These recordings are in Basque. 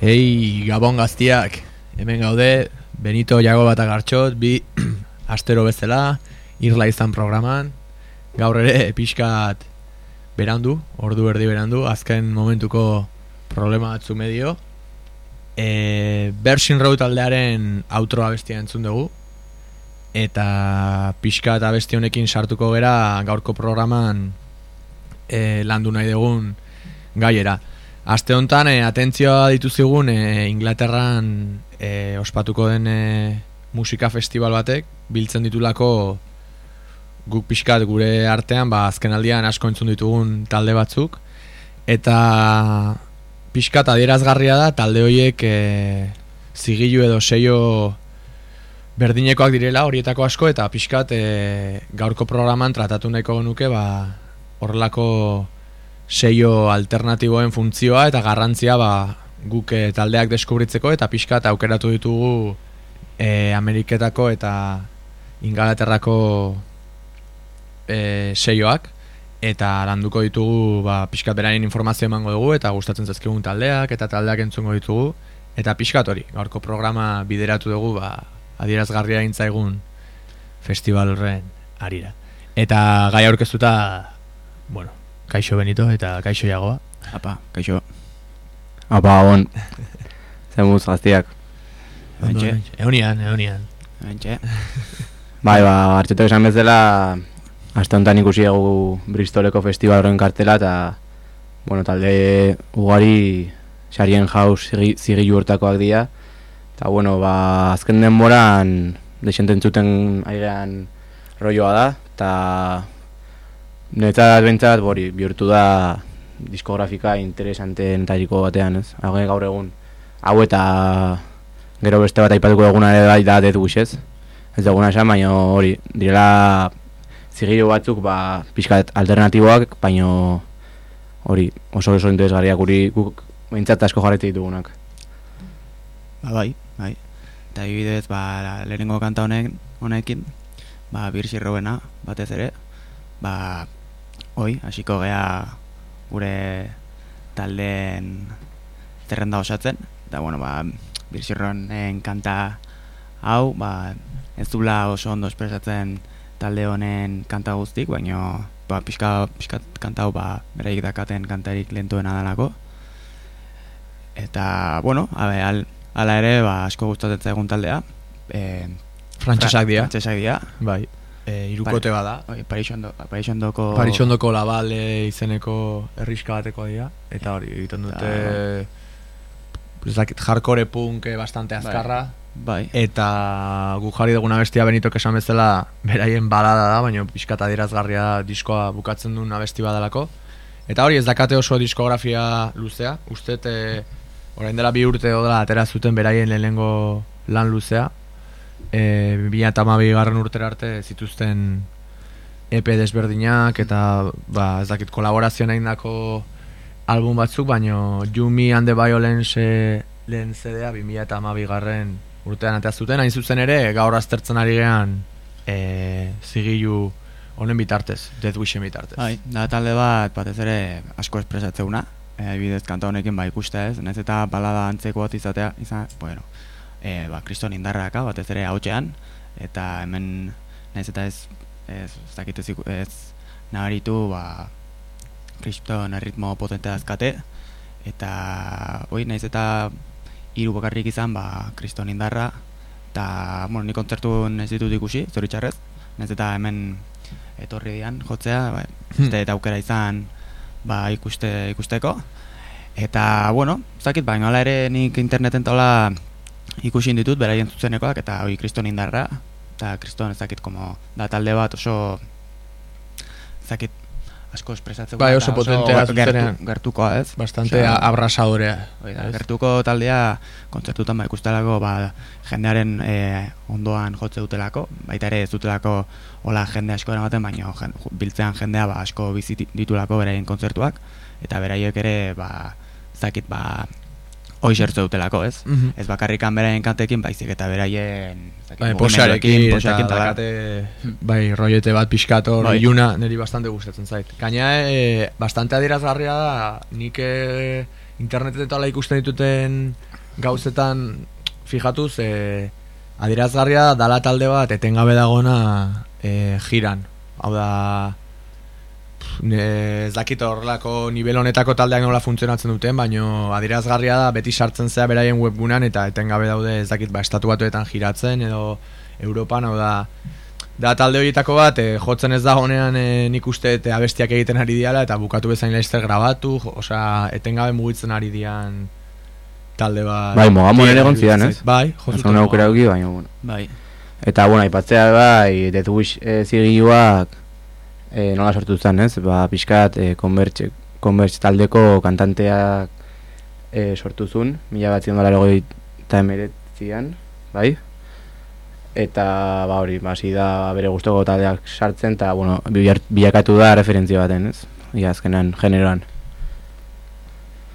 Ei, Gabon gaztiak, hemen gaude, Benito Jago bat agartxot, bi astero bezala, irla izan programan, gaur ere pixkat berandu, ordu erdi berandu, azken momentuko problema batzu medio. E, Bersin Road aldearen outroa bestia entzun dugu, eta pixkat abesti honekin sartuko gera gaurko programan e, landu nahi dugun gaiera. Aste honetan, e, atentzioa dituzigun e, Inglaterran e, ospatuko den e, musika festival batek, biltzen ditulako guk pixkat gure artean, ba, azken aldian asko entzun ditugun talde batzuk, eta pixkat adierazgarria da talde horiek e, zigilu edo seio berdinekoak direla horietako asko, eta pixkat e, gaurko programan tratatu nahiko nuke, ba, horrelako seio alternatiboen funtzioa eta garrantzia ba, guk e, taldeak deskubritzeko eta pixkat aukeratu ditugu e, Ameriketako eta Ingalaterrako e, seioak eta landuko ditugu ba, pixkat beraien informazio emango dugu eta gustatzen zaizkigun taldeak eta taldeak entzungo ditugu eta pixkat hori, gaurko programa bideratu dugu ba, adierazgarria intzaigun festival horren arira. Eta gai aurkeztuta, bueno, kaixo Benito eta kaixo Jagoa. Apa, kaixo. Apa, on. Zemuz gaztiak. Ondo, Eunian, eunian. Bentxe. Bai, ba, hartxotek esan bezala, aste honetan ikusi egu Bristoleko festival horren kartela, eta, bueno, talde ugari Sarien House zigi- zigilu hortakoak dira, eta, bueno, ba, azken denboran, desenten zuten airean rolloa da, eta Netzat bentsat, bori, bihurtu da diskografika interesanteen tariko batean, ez? Hau gaur egun. Hau eta gero beste bat aipatuko eguna ere bai da Dead Wishes. Ez duguna esan, baina hori, direla zigilu batzuk, ba, pixkat alternatiboak, baina hori, oso oso interesgarriak guri guk bentsat asko jarretik ditugunak. Ba, bai, bai. Eta adibidez, ba, lehenengo kanta honek, honekin, ba, birxirroena, batez ere, ba, hoi, hasiko gea gure taldeen zerrenda osatzen, eta, bueno, ba, birxirronen kanta hau, ba, ez dula oso ondo espresatzen talde honen kanta guztik, baina ba, pixka, pixka kanta hau ba, beraik dakaten kantarik lentuena dalako. Eta, bueno, abe, al, ala ere, ba, asko gustatzen zaigun taldea. E, Frantsesak dira. Frantsesak dira. Bai. E, irukote bada. Parixondo, Parixondoko... Parixondoko labale izeneko herriska bateko dira, eta hori egiten dute... Ez dakit, hardcore punk eh, bastante azkarra, Bai, eta gu jarri duguna bestia Benito esan bezala beraien balada da, baina pixkat adierazgarria da diskoa bukatzen duen abesti badalako. Eta hori ez dakate oso diskografia luzea, uste e, orain dela bi urte odela atera zuten beraien lehenengo lan luzea. E, 2008 garren urtera arte zituzten EP desberdinak eta ba, ez dakit kolaborazioan egin dako album batzuk, baino Yumi and the Violence eh, lehen CD-a 2008 garren urtean atea zuten, hain zuzen ere gaur aztertzen ari gean e, zigilu honen bitartez, Death Wishen bitartez. bai, da talde bat, batez ere asko espresatzeuna, e, bidez kanta honekin ba ikuste ez, naiz eta balada antzeko bat izatea, izan, bueno, e, ba, kriston indarraka, batez ere hautxean, eta hemen naiz eta ez, ez, ez ez, ez nabaritu, ba, kriston erritmo potente dazkate, eta, hoi, naiz eta hiru bakarrik izan, ba, kriston indarra, eta, bueno, ni kontzertun ez ditut ikusi, zoritxarrez, naiz eta hemen etorri dian jotzea, ba, Hmm. eta aukera izan ba, ikuste, ikusteko. Eta, bueno, ez dakit, baina hala ere nik interneten taula ikusi ditut, beraien zuzenekoak, eta hoi kriston indarra, eta kriston ez dakit, como, da talde bat oso, ez dakit, asko espresatzeko. Bai, oso potentea gertu, zuzenean. gertukoa, ez? Bastante Osea, abrasadorea. Hoi da, ez? gertuko taldea kontzertutan ba ikustelako ba, jendearen e, ondoan jotze dutelako, baita ere ez dutelako hola jende asko eramaten, baina jen, biltzean jendea ba, asko bizi ditulako beraien kontzertuak, eta beraiek ere ba, zakit ba, hoi xertze dutelako, ez? Mhm. Ez bakarrikan beraien kantekin, baizik eta beraien Bai, posarekin, posarekin, eta dakate, bai, rollete bat pixkator, Bai. iluna, niri bastante gustatzen zait. Gaina, e, bastante adierazgarria da, nik e, internetet eta hola ikusten dituten gauzetan fijatuz, e, adierazgarria da dala talde bat etengabe dagona e, jiran. Hau da, ez dakit horrelako nivel honetako taldeak nola funtzionatzen duten, baino adierazgarria da beti sartzen zea beraien webgunean eta etengabe daude ez dakit ba estatu batuetan jiratzen edo Europan, hau da da talde horietako bat e, jotzen ez da honean e, nik uste eta abestiak egiten ari diala eta bukatu bezain laizter grabatu, osea etengabe mugitzen ari dian talde bat. Bai, Mogamonen Dira, egon zidan, iruditzen ez? Bai, Ez jozuten una aukera baina, bueno. Bai, Eta, bueno, aipatzea bai, Death Wish e, zigiluak e, nola sortu zen, ez? Ba, pixkat, e, Converge, Converge taldeko kantanteak e, sortu zuen, mila bat zion eta emeretzian, bai? Eta, ba, hori, ba, hasi da bere gustoko taldeak sartzen, eta, bueno, bilakatu da referentzia baten, ez? Ia, azkenan, generoan.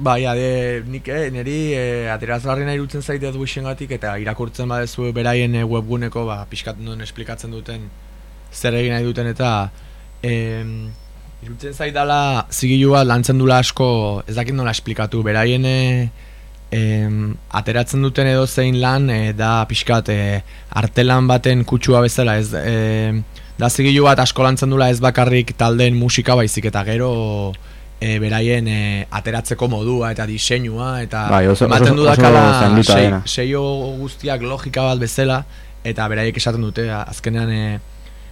Bai, ade, nik eh, niri eh, aterazgarriena irutzen zait Death Wishengatik eta irakurtzen badezu beraien webguneko ba, pixkat non esplikatzen duten zer egin nahi duten eta em, irutzen zait dala zigilua lantzen dula asko ez dakit nola esplikatu beraien em, ateratzen duten edo zein lan eh, da pixkat eh, artelan baten kutsua bezala ez em, da zigilu bat asko lantzen dula ez bakarrik taldeen musika baizik eta gero e, beraien e, ateratzeko modua eta diseinua eta Bai, oso- ematen oso- du oso dakala zainduta sei- dena. seio guztiak logika bat bezala eta beraiek esaten dute azkenean e,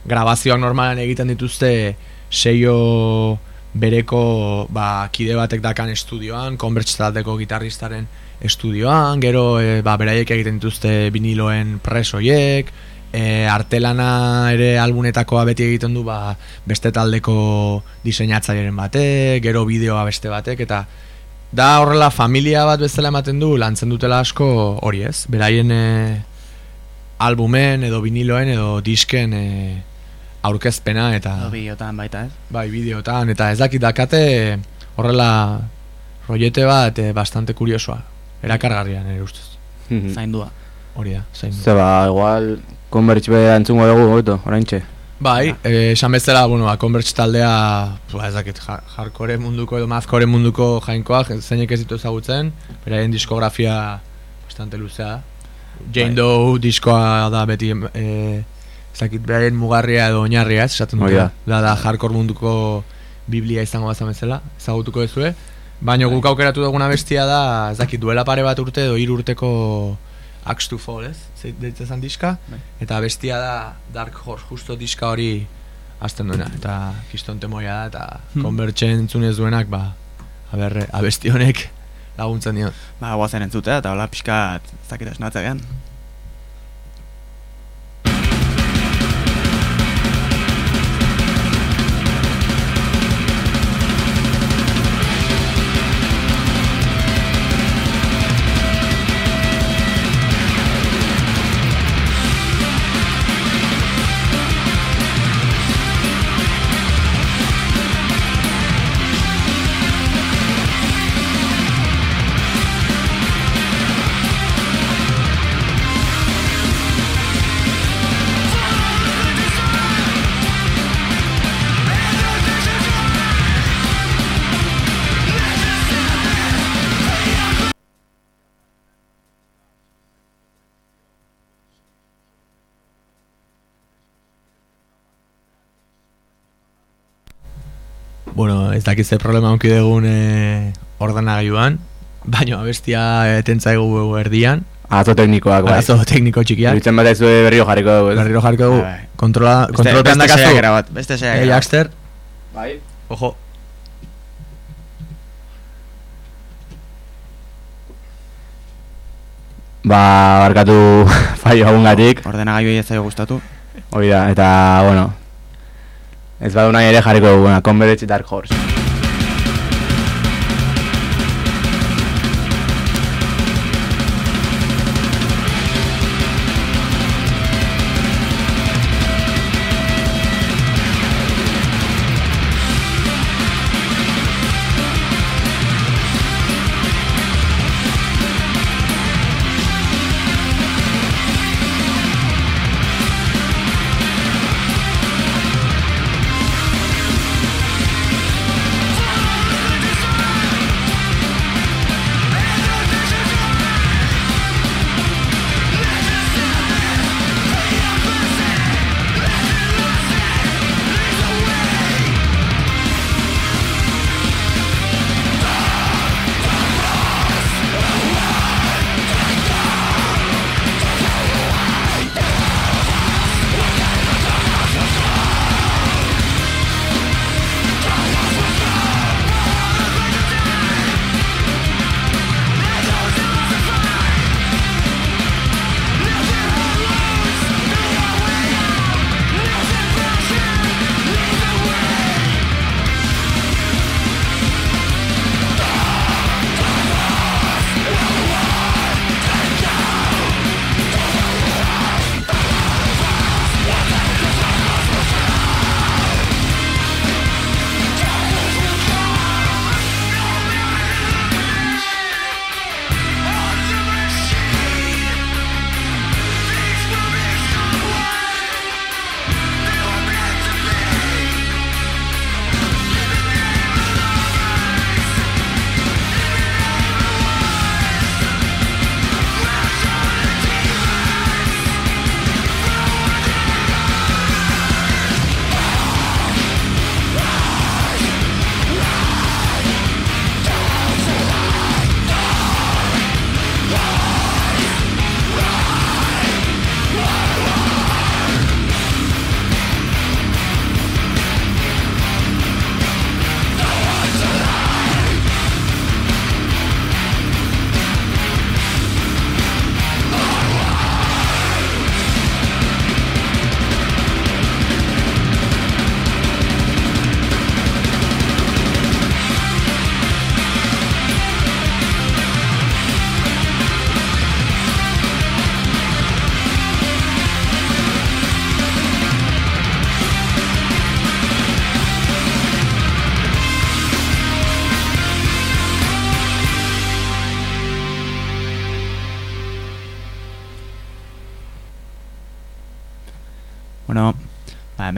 grabazioak normalan egiten dituzte seio bereko ba, kide batek dakan estudioan, Converge taldeko gitarristaren estudioan, gero e, ba, beraiek egiten dituzte viniloen presoiek, e, artelana ere albunetakoa beti egiten du ba, beste taldeko diseinatzaileren batek, gero bideoa beste batek, eta da horrela familia bat bezala ematen du lantzen dutela asko hori ez, beraien e, albumen edo viniloen edo disken e, aurkezpena eta edo bideotan baita, ez? bai bideotan eta ez dakit dakate horrela rollete bat e, bastante kuriosoa erakargarria nire ustez Mhm. Zaindua. hori da zain du. Ze, ba, igual, Converge be antzungo dugu, goito, oraintxe. Bai, eh, esan bezala, bueno, ba, Converge taldea, ba, ez dakit, ja- hardcore munduko edo mazkore munduko jainkoak, zeinek ez ditu ezagutzen, beraien diskografia bastante luzea. Jane Bai. Doe diskoa da beti, eh, ez dakit, beraien mugarria edo oinarria, ez, esaten Hori dute. da. Da, hardcore munduko biblia izango bazan bezala, ezagutuko dezue. Baina guk aukeratu duguna bestia da, ez dakit, duela pare bat urte edo hiru urteko Axe to Fall, ez? Zeit deitzen zen diska, Bai. eta bestia da Dark Horse, justo diska hori azten duena, eta kiston temoia da, eta Hmm. konbertsen entzunez duenak, ba, aber, abesti honek laguntzen dio. Ba, guazen entzutea, eta hola pixkat, ez dakit esnatzean. Ez dakit ze problema onki dugun e, ordenagailuan, baina abestia etentzaigu erdian, Arazo teknikoak, bai. arazo tekniko txikiak. Iruditzen bat ez berriro jarriko dugu? Berriro jarko dugu, Bai, bai. kontrola, Beste, beste dakazu. saiakera bat, beste Eh, saiakera bat. Jackster, Bai. ojo. Ba, barkatu fallo agungatik, Ordenagailu ez zaio gustatu. hori da, eta, bueno, ez badu nahi ere jarriko dugu, Converge Dark Horse.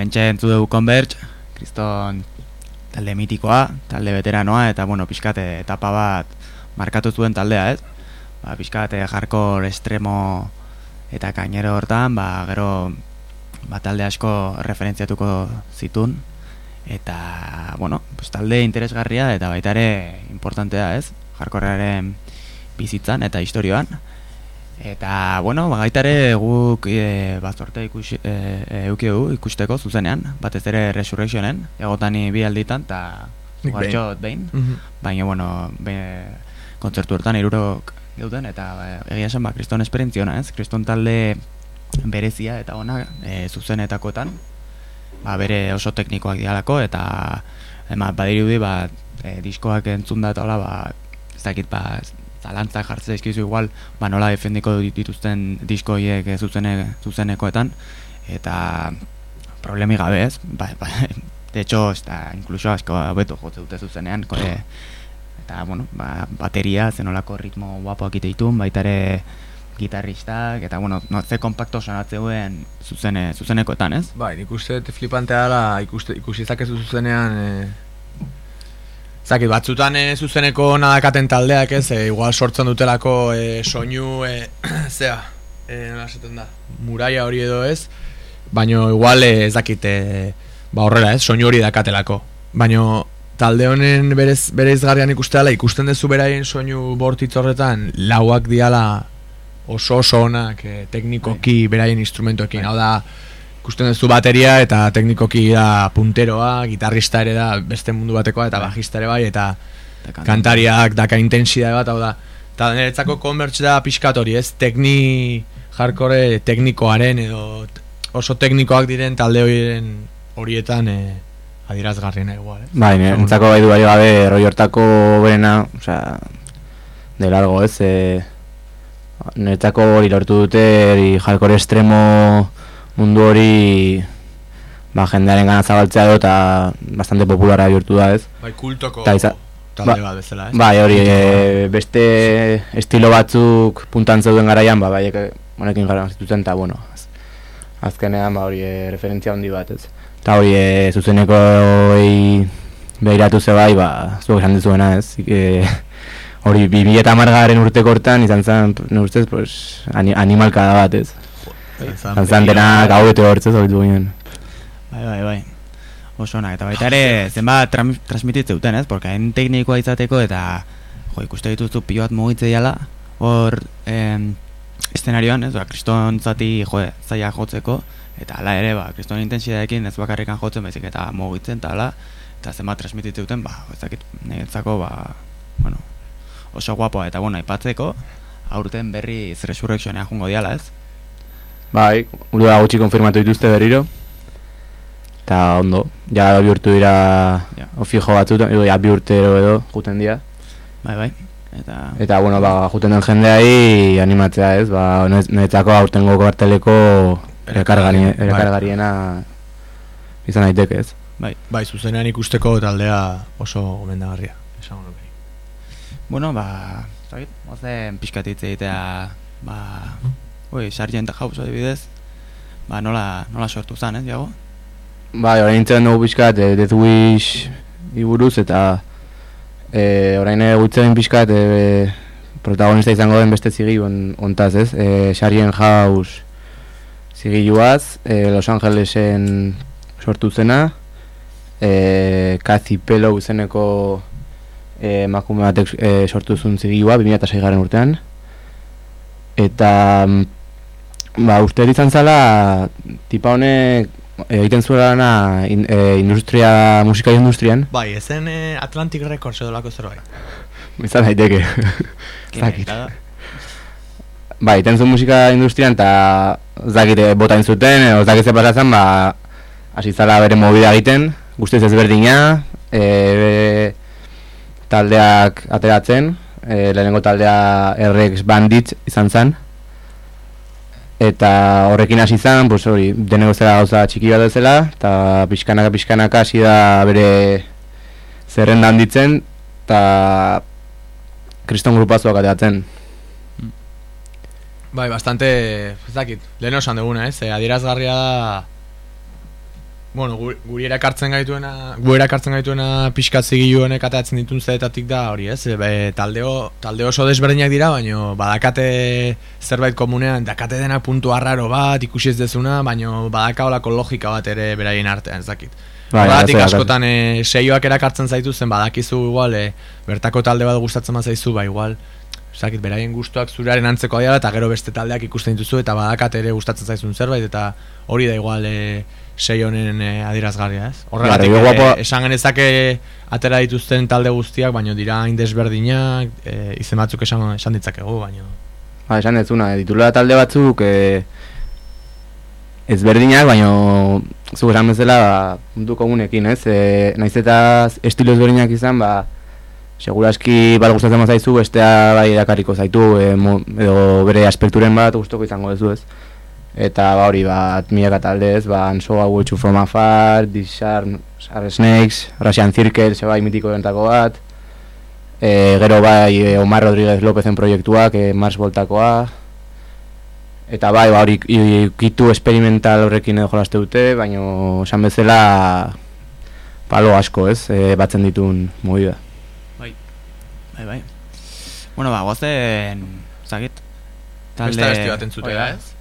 Ba, hemen entzu dugu Converge, kriston talde mitikoa, talde veteranoa, eta, bueno, pixkate etapa bat markatu zuen taldea, ez? Ba, pixkate hardcore estremo eta kainero hortan, ba, gero ba, talde asko referentziatuko zitun, eta, bueno, pues, talde interesgarria eta baita ere importantea, ez? Hardcorearen bizitzan eta historioan. Eta, bueno, bagaitare guk e, bazorte ikusi, e, e, eukiegu ikusteko zuzenean, batez ere Resurrectionen, egotani bi alditan, eta behin. Guartxot behin, Mhm. baina, bueno, be, kontzertu hortan irurok geuden, eta e, egia esan, ba, kriston esperintziona, ez? Kriston talde berezia eta ona e, zuzenetakoetan, ba, bere oso teknikoak dialako, eta ema, badirudi, ba, e, diskoak entzun da eta hola, ba, ez dakit, ba, zalantzak jartzen zaizkizu igual, ba, nola defendiko dit- dituzten diskoiek e, zuzene, zuzenekoetan, eta problemi gabe ez, ba, ba, de hecho, ez da, inkluso asko beto jotze dute zuzenean, ko, e, eta, bueno, ba, bateria, zenolako ritmo guapoak ite ditun, baita ere gitarristak, eta, bueno, no, ze kompakto sonatzeuen zuzene, zuzenekoetan, ez? Bai, nik uste flipantea ikuste, ikusi zakezu zuzenean e, Zakit, batzutan e, zuzeneko nadakaten taldeak ez, e, igual sortzen dutelako e, soinu, e, zea, e, da, muraia hori edo ez, baino igual e, ez dakit, e, ba horrela ez, soinu hori dakatelako. Baino talde honen berez, bereizgarrian ikuste dela, ikusten duzu beraien soinu bortitz horretan, lauak diala oso oso onak e, teknikoki beraien instrumentoekin, hau da, ikusten duzu bateria eta teknikoki da punteroa, gitarrista ere da beste mundu batekoa eta bajista ere bai eta Eta kantariak daka intensidade bat, hau da. Eta niretzako converge da pixkat hori, ez? Tekni hardcore teknikoaren edo oso teknikoak diren talde horien horietan e, adierazgarriena igual, eh? Bai, niretzako bai du bai gabe roi hortako berena, osea, de largo ez, e, niretzako hori lortu dute, hori hardcore estremo mundu hori ba, jendearen gana zabaltzea edo eta bastante populara bihurtu da ez. Bai, kultoko Ta iza- talde ba- bat bezala, ez? Bai, hori e, beste estilo batzuk puntan zeuden garaian, ba, bai, honekin gara zituzen, eta bueno, az, azkenean ba, hori e, referentzia handi bat ez. Eta hori e, zuzeneko hori behiratu ze bai, ba, zuek esan dizuena ez. E, hori, bi eta margaren urteko hortan izan zen, ne ustez, pues, ani, animalkada bat ez. Izan zen denak hau bete hortzez hori ginen. Bai, bai, bai. Oso onak, eta baita ere, zenbat tram, transmititzen duten, ez? Porque hain teknikoa izateko eta, jo, ikuste dituzu pilo bat mugitze diala, hor, em, eszenarioan, ez? Ba, kriston zati, jo, zaila jotzeko, eta hala ere, ba, kriston intensidadekin ez bakarrikan jotzen, baizik eta mugitzen, eta hala, eta zenbat transmititzen duten, ba, ez dakit, niretzako, ba, bueno, oso guapoa, eta bueno, aipatzeko, aurten berri Resurrectionean jungo diala, ez? Bai, uru da gutxi konfirmatu dituzte berriro. Eta ondo, ja bihurtu dira Ja. ofijo batzutan, edo ja bi urtero edo juten dira. Bai, bai, eta... Eta, bueno, ba, juten den jendeai animatzea ez, ba, niretzako aurtengo karteleko Bai. erakargariena izan daiteke ez. Bai, Bai, zuzenean ikusteko taldea oso gomendagarria. Esango nuke. Bueno, ba, zait, mozen pixkat hitz egitea, ba, oi, Sargent House adibidez, ba, nola, nola sortu zen, ez, Jago? Bai, orain nintzen dugu pixkat e, Death Wish iburuz eta e, orain ere gutzen pixkat e, protagonista izango den beste zigi on, ontaz ez? E, Sarien House zigiluaz e, Los Angelesen sortu zena e, Cathy Pellow izeneko e, emakume batek e, sortu zuen zigilua 2006 garen urtean. Eta mm, ba, uste izan zala tipa honek egiten zuela lana in, e, industria, musika industrian, Bai, ezen eh, Atlantic Records edo lako zerbait. izan daiteke. Kine, Zakit. Bai, egiten zuen musika industrian eta zakite botain zuten, edo zakit ze pasatzen, ba, hasi zala bere movida egiten, guztiz ezberdina, e, bere taldeak ateratzen, e, lehenengo taldea RX Bandits izan zen, eta horrekin hasi zen, pues hori, deneko zera gauza txiki bat zela, eta pixkanaka pixkanaka hasi da bere zerrenda handitzen, eta kriston grupazoak ateratzen. Bai, bastante, ez dakit, lehen esan duguna, ez? E, adierazgarria da, bueno, gu- guri erakartzen gaituena, gu erakartzen gaituena pixkat zigilu honek atatzen ditun zeretatik da hori, ez? E, taldeo, talde oso desberdinak dira, baino badakate zerbait komunean, dakate dena puntu arraro bat, ikusi ez dezuna, baino badaka olako logika bat ere beraien artean, ez dakit. Bai, arazoak- askotan e, seioak erakartzen zaitu zen badakizu igual e, bertako talde bat gustatzen bat zaizu ba igual zakit, beraien gustuak zurearen antzeko dira eta gero beste taldeak ikusten dituzu eta badakat ere gustatzen zaizun zerbait eta hori da igual e, sei honen e, adierazgarria, ez? Horregatik Claro, ere, guapo- esan genezake atera dituzten talde guztiak, baino dira hain desberdinak, e, izen batzuk esan, esan ditzakegu, baino Ba, esan ez zuna, ditula talde batzuk e, ezberdinak, baino zuk esan bezala ba, mundu komunekin, ez? E, naiz eta estilo ezberdinak izan, ba, seguraski bal gustatzen zaizu, bestea bai dakarriko zaitu, e, mo, edo bere aspekturen bat gustoko izango duzu, ez? Eta ba hori bat milaka talde ez, ba Anso I Watch You From Afar, Disarm, Sar Snakes, Russian Circle, ze bai mitiko dentako bat, e, gero bai e, Omar Rodríguez Lópezen proiektuak, e, Mars Voltakoa, eta bai, ba hori kitu experimental horrekin edo jolaste dute, baino esan bezala palo asko ez, e, batzen ditun movida. Bai, bai. Bueno, ba, goazen, zagit, beste besti bat entzutea, ez?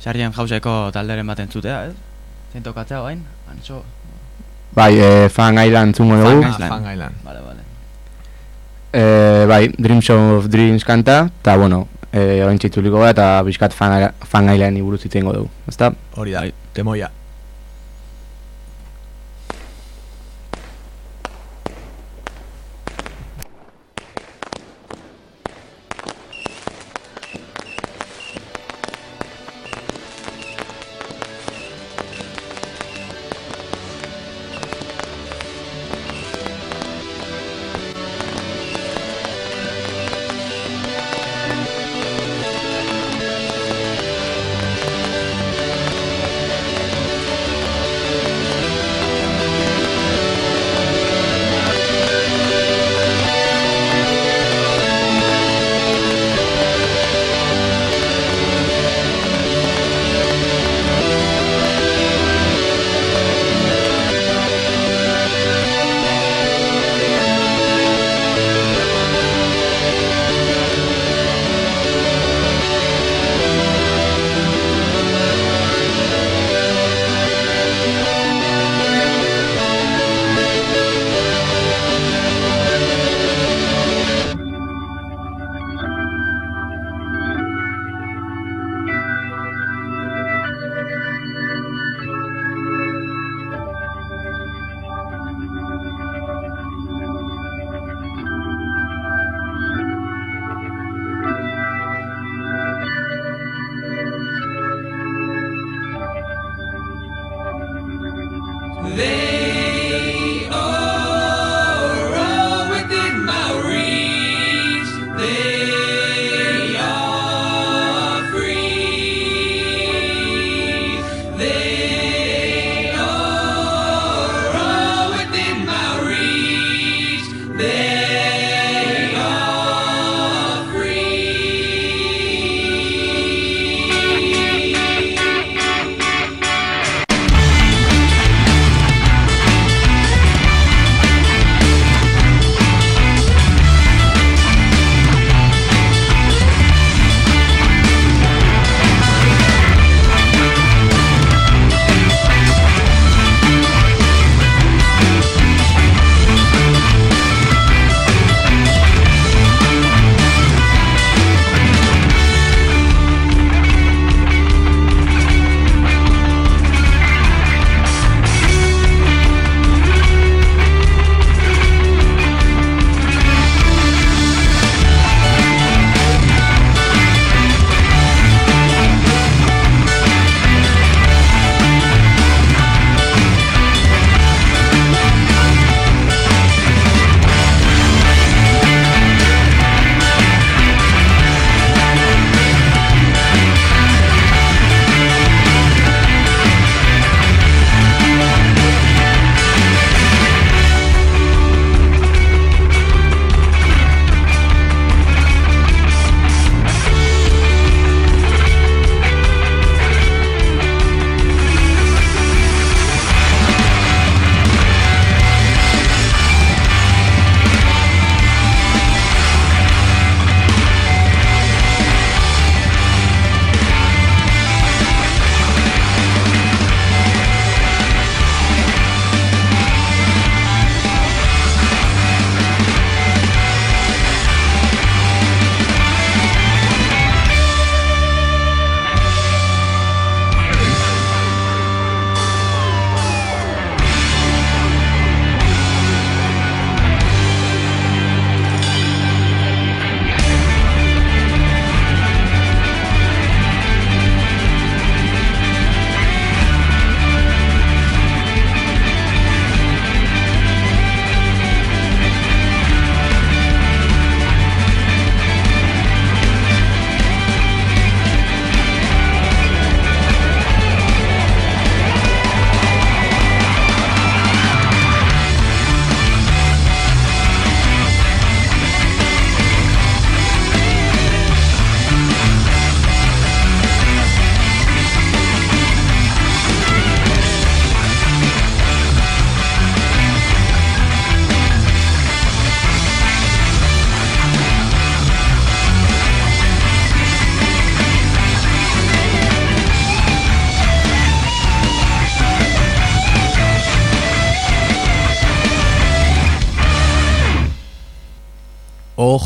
Sargent Houseko talderen bat entzutea, ez? Zein tokatzea bain? Antxo, Bai, e, Fan Island zungo dugu, Fan Ah, Island. Fang Island. vale, vale. e, bai, Dreams of Dreams kanta, eta bueno, e, orain txitzuliko da, eta bizkat Fan, fan Island buruz hitz egingo dugu, ezta? Hori da, temoia.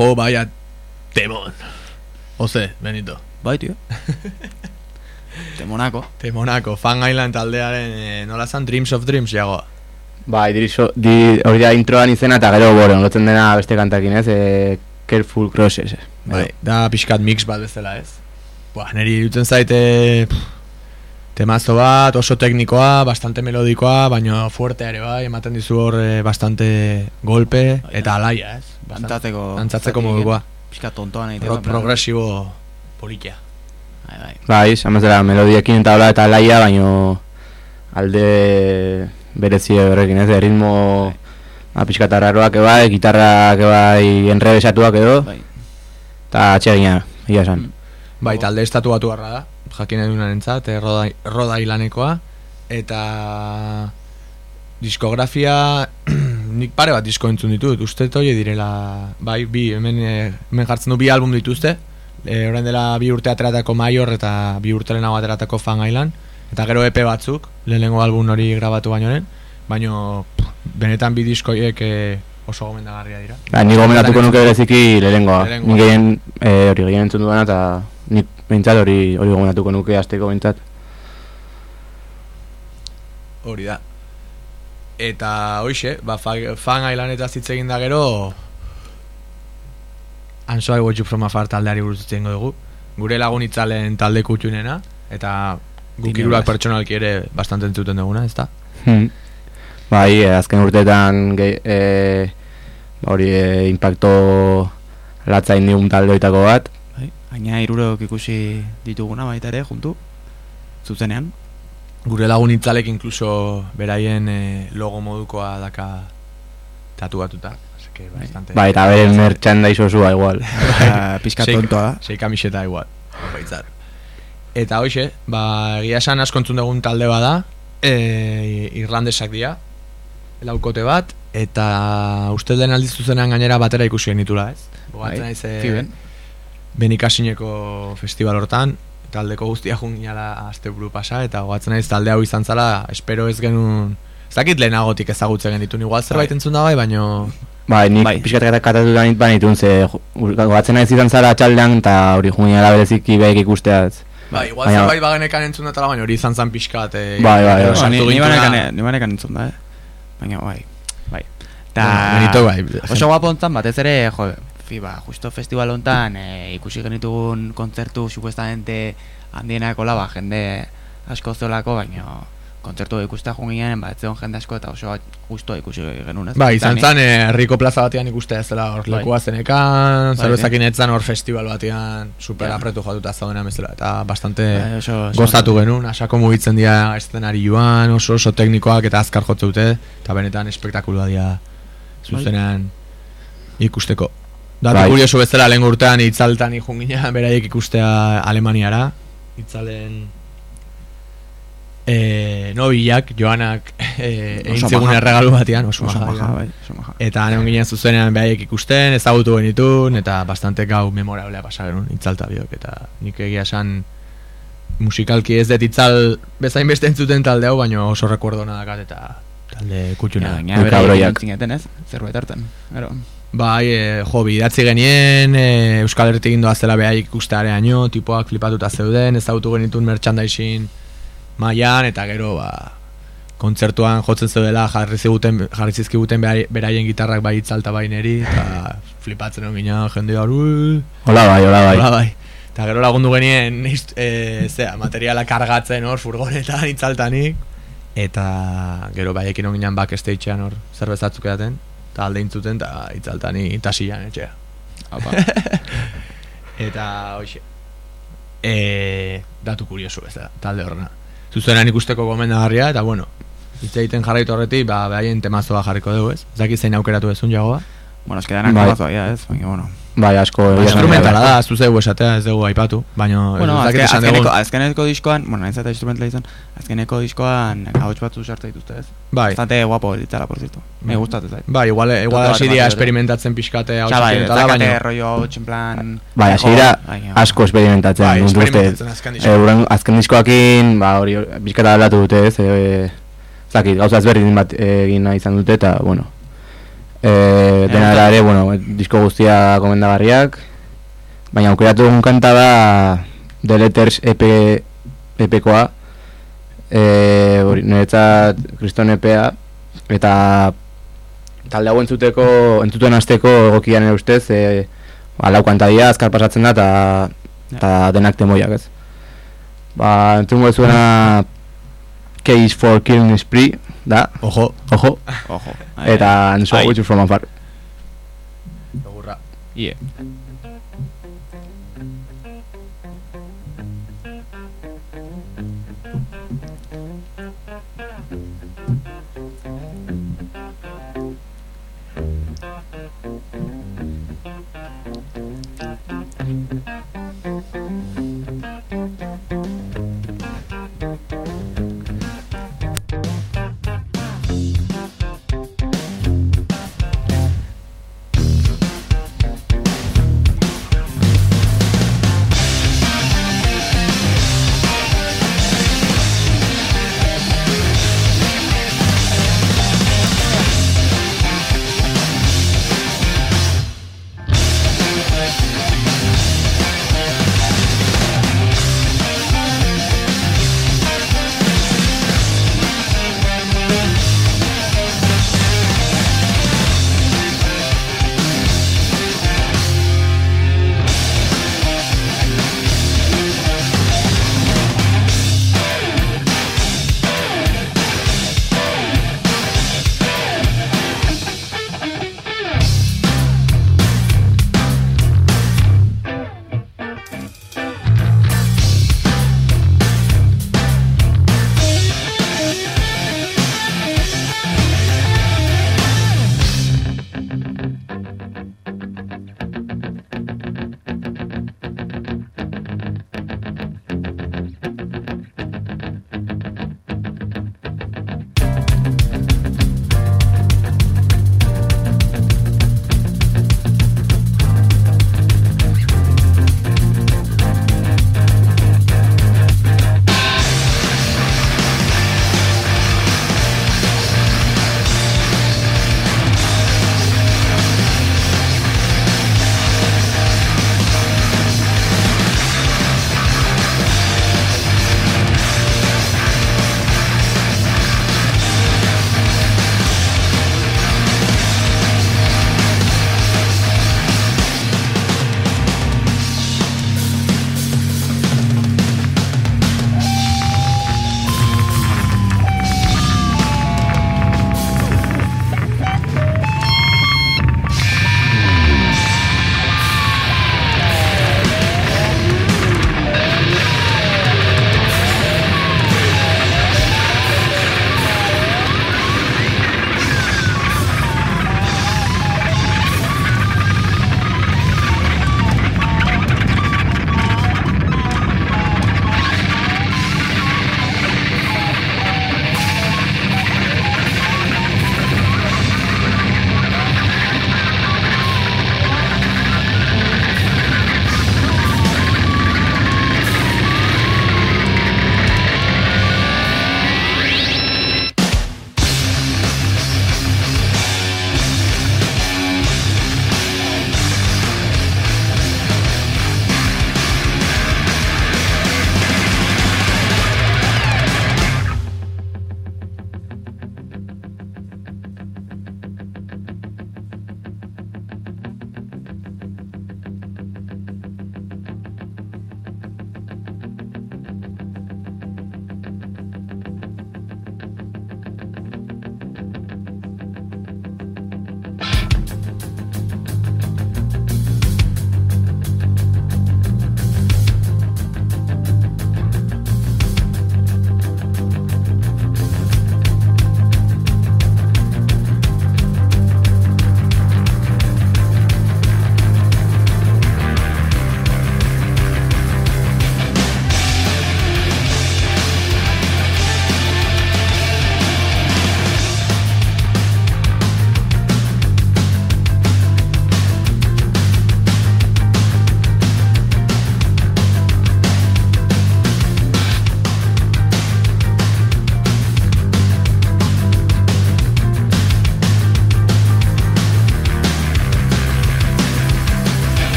Ojo, baia, temon. Oze, Benito. Bai, tio. Temonako. Temonako, Fan Island taldearen, e, nola zan, Dreams of Dreams, jagoa. Bai, diriso, di, hori da introan izena eta gero bore, ongotzen dena beste kantakin ez, e, Careful Crosses. Bai, da pixkat mix bat bezala ez. Buah, niri dutzen zaite pff, temazo bat, oso teknikoa, bastante melodikoa, baina fuerte ere bai, ematen dizu hor eh, bastante golpe eta alaia ez. Bastante- Dantzatzeko... Dantzatzeko modukoa. Pixka tontoan egiten. Rock progresibo politia. Bai, bai. Bai, dela melodiekin eta hola eta laia, baino alde berezi horrekin ez, ritmo ba, pixkat arraroak ebai, gitarrak ebai enrebesatuak edo, Bai. eta atxegina, ia esan. Bai, talde estatu batu da, jakin edunaren entzat, roda, roda ilanekoa, eta diskografia, nik pare bat disko entzun ditut, uste toi direla, bai, bi, hemen, eh, hemen jartzen du bi album dituzte, e, orain dela bi urte ateratako Maior eta bi urte lehenago ateratako Fan Island, eta gero EP batzuk, lehenengo album hori grabatu baino pff, benetan bi diskoiek eh, oso gomendagarria dira. Ba, ni gomendatuko nuke bereziki lehenengoa. Lehenengoa. Ni gehien, eh, hori gehien entzun duena eta nik behintzat hori hori gomendatuko nuke azteko behintzat. Hori da. Eta hoixe, ba, fa, fan Island eta hitz egin da gero so I watch you from afar taldeari egingo dugu. Gure lagun itzalen talde kutxunena eta guk hirurak pertsonalki ere bastante entzuten duguna, ezta? Hmm. Bai, eh, azken urteetan gehi, eh, hori eh, impacto latzain digun taldeoitako bat. Bai. Gaina irurok ikusi dituguna baita ere, juntu. Zuzenean. Gure lagun itzalek inkluso beraien eh, logo modukoa daka tatuatuta. Que bastante. Bai, eta bere merchandise osua igual. Ba, Pixka Sei- tontoa. Sei kamiseta igual. Baitzar. Eta hoxe, ba, egia esan asko entzun dugun talde bada, e, irlandesak dira, laukote bat, eta uste den aldiz zuzenean gainera batera ikusi genitula, ez? Bai, naiz, Fiben. Benikasineko festival hortan, taldeko guztia junginala azte buru pasa, eta gogatzen naiz talde hau izan zala, espero ez genuen, ez dakit lehenagotik ezagutzen genitun, igual zerbait Bai. entzun da bai, baino... Bai, nik Bai. pixkat kata- katatu da nit banitun, ze ju- gatzen naiz izan zara txaldean, eta hori junginala bereziki behik ikustea. ez. Bai, igual Baina- zerbait bagenekan entzun datala, baina hori izan zan pixkat, eh, Bai, bai, bai. sartu ni, ni, banekan, ni banekan entzun da, eh? Baina, bai. Bai. Ta... Benito bai. Oso guapo ontzan, batez ere, jo, fiba, justo festival hontan e, ikusi genitugun kontzertu supuestamente handienako laba, jende asko zolako, baina kontzertu ikustea joan ginen, ba, etzeon jende asko eta oso justo ikusi genuen, ez? Bai, izan zan, eh, herriko plaza batean ikustea ez dela hor Bai. lekua zenekan, Bai, zerbezakin etzan hor festival batean super Ja. apretu jatuta zaudena bezala, eta bastante Bai, oso- oso- gozatu genuen, asako mugitzen dira eszenari joan, oso oso teknikoak eta azkar jotze dute, eta benetan espektakulua dira zuzenean ikusteko. Datu Bai. kurioso bezala lehen urtean itzaltan ikun ginen, beraiek ikustea Alemaniara, itzalen e, nobilak, joanak e, egin maja. erregalu batean, oso, Oso maja, maja, ja. bai, oso maja. Eta neon ginen zuzenean behaiek ikusten, ezagutu genitun, eta bastante gau memorablea pasa genuen, itzalta biok, eta nik egia esan musikalki ez dut itzal bezain beste entzuten talde hau, baina oso rekuerdo dakat eta talde Ja, kutxuna. gaina bere kabroiak. zineten, ez? Zerbait hartan. Gero. Bai, e, jo, bidatzi genien, e, Euskal Herritik indoa zela behaiek ikusteareaino, tipoak flipatuta zeuden, ezagutu genitun merchandising mailan eta gero, ba, kontzertuan jotzen zeudela jarri ziguten jarri zizkiguten beraien gitarrak bai itzalta bai neri eta flipatzen on gina jende hori Hola bai, hola bai. Hola, bai. Eta gero lagundu genien e, zea, materiala kargatzen hor furgonetan itzaltanik eta gero baiekin on ginen backstagean hor zerbezatzuk edaten eta alde intzuten eta itzaltani tasilan etxea. Opa. Eta hoxe. E, datu kurioso ez da, talde horrena. Zuzenean ikusteko gomendagarria eta bueno, hitz egiten jarraitu horretik, ba, behaien temazoa jarriko dugu, ez? Ez dakit zein aukeratu dezun jagoa. bueno, es que danak Bai. bai. ya, ez? Baina, bueno. Bai, asko. Ba, instrumentala da, zu zeu esatea ez dugu aipatu, baina Bueno, ez azken, azkeneko, dugun. azkeneko diskoan, bueno, nahiz eta instrumentala izan, azkeneko diskoan ahots batzu sartu dituzte, ez? Bai, Bastante guapo ditzala, por cierto. Me Bai. gustatzen zait. bai, igual, igual hasi bat dira ematen dute. experimentatzen pixkate Osa, bai, ez instrumentala, dakate baina rollo ahots en plan... Bai, hasi dira asko esperimentatzen. Bai, uste. experimentatzen azken. Eh, azken diskoakin, ba, hori bizkata aldatu dute, ez, e, ez dakit, gauza ezberdin bat egin nahi izan dute, eta, bueno, E, dena Eta- ere, bueno, disko guztia komendagarriak. Baina aukeratu dugun kanta da The Letters EP, EP-koa. E, hori, niretzat kriston EPA. Eta talde hau entzuteko, entzuten hasteko egokian ere ustez, e, ba, lau kanta dira, azkar pasatzen da, eta denak temoiak ez. Ba, entzungo zuena Case for Killing Spree, da, Ojo. ojo, Ojo. eta. With You From Afar. Egurra. Yeah.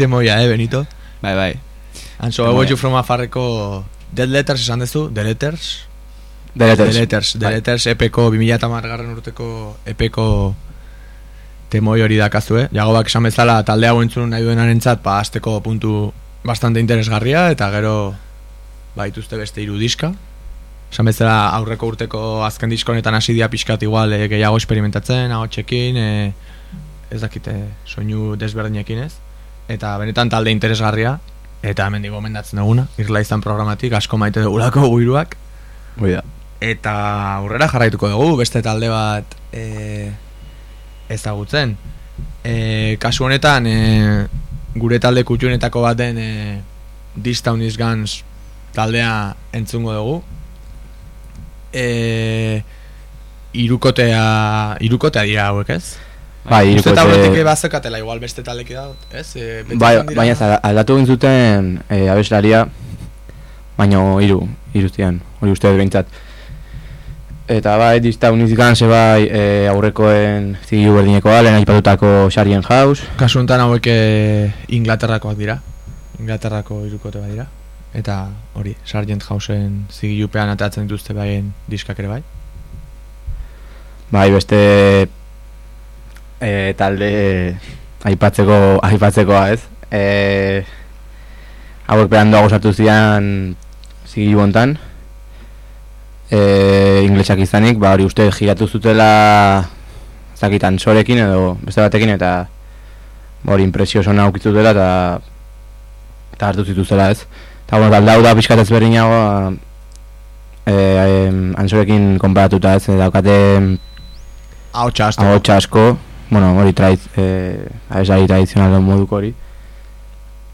Jode, hori temoia, eh, Benito? Bai, bai. And so I watch you from afarreko Dead Letters esan dezu? The Letters? The Letters. The Letters, The Bai. Letters epeko 2010 garren urteko epeko temoi hori dakazu, eh? Jagobak esan bezala talde hau entzun nahi duenarentzat pa asteko puntu bastante interesgarria eta gero baituzte beste hiru diska. Esan bezala aurreko urteko azken disko honetan hasi dia pixkat igual eh, gehiago experimentatzen, ahotsekin, eh, ez dakite soinu desberdinekin ez. Eta benetan talde interesgarria eta hemen digo gomendatzen duguna, irla izan programatik asko maite dugulako guiruak. Hoi da. Eta aurrera jarraituko dugu, beste talde bat e, ezagutzen. E, kasu honetan, e, gure talde kutxunetako baten e, This Town is Guns taldea entzungo dugu. E, irukotea, irukotea dira hauek ez? Bai, Uste hirukote- tauletik bazekatela igual beste taldeki da, ez? E, Bai, baina ez, aldatu egin zuten e, abeslaria, baina hiru, hiru zian, hori uste behintzat. Eta bai, dizta uniz ganse bai e, aurrekoen zigilu berdinekoa, lehen aipatutako Sharien House. Kasu honetan hauek eh, Inglaterrakoak dira Inglaterrako irukote bat dira Eta hori, Sargent Houseen zigilupean atatzen dituzte baien diskak ere bai Bai, beste e, talde aipatzeko aipatzekoa, ez? E, hauek beranduago sartu zian zigilu hontan. E, inglesak izanik, ba hori uste giratu zutela zakitan sorekin edo beste batekin eta ba, hori impresio zona ukitzutela eta eta hartu zituztela ez. Eta bueno, talde hau da pixkat ezberdinagoa e, e, ansorekin konparatuta ez, daukate ahotsa asko, bueno, hori traiz, eh, abeslari tradizional moduko hori.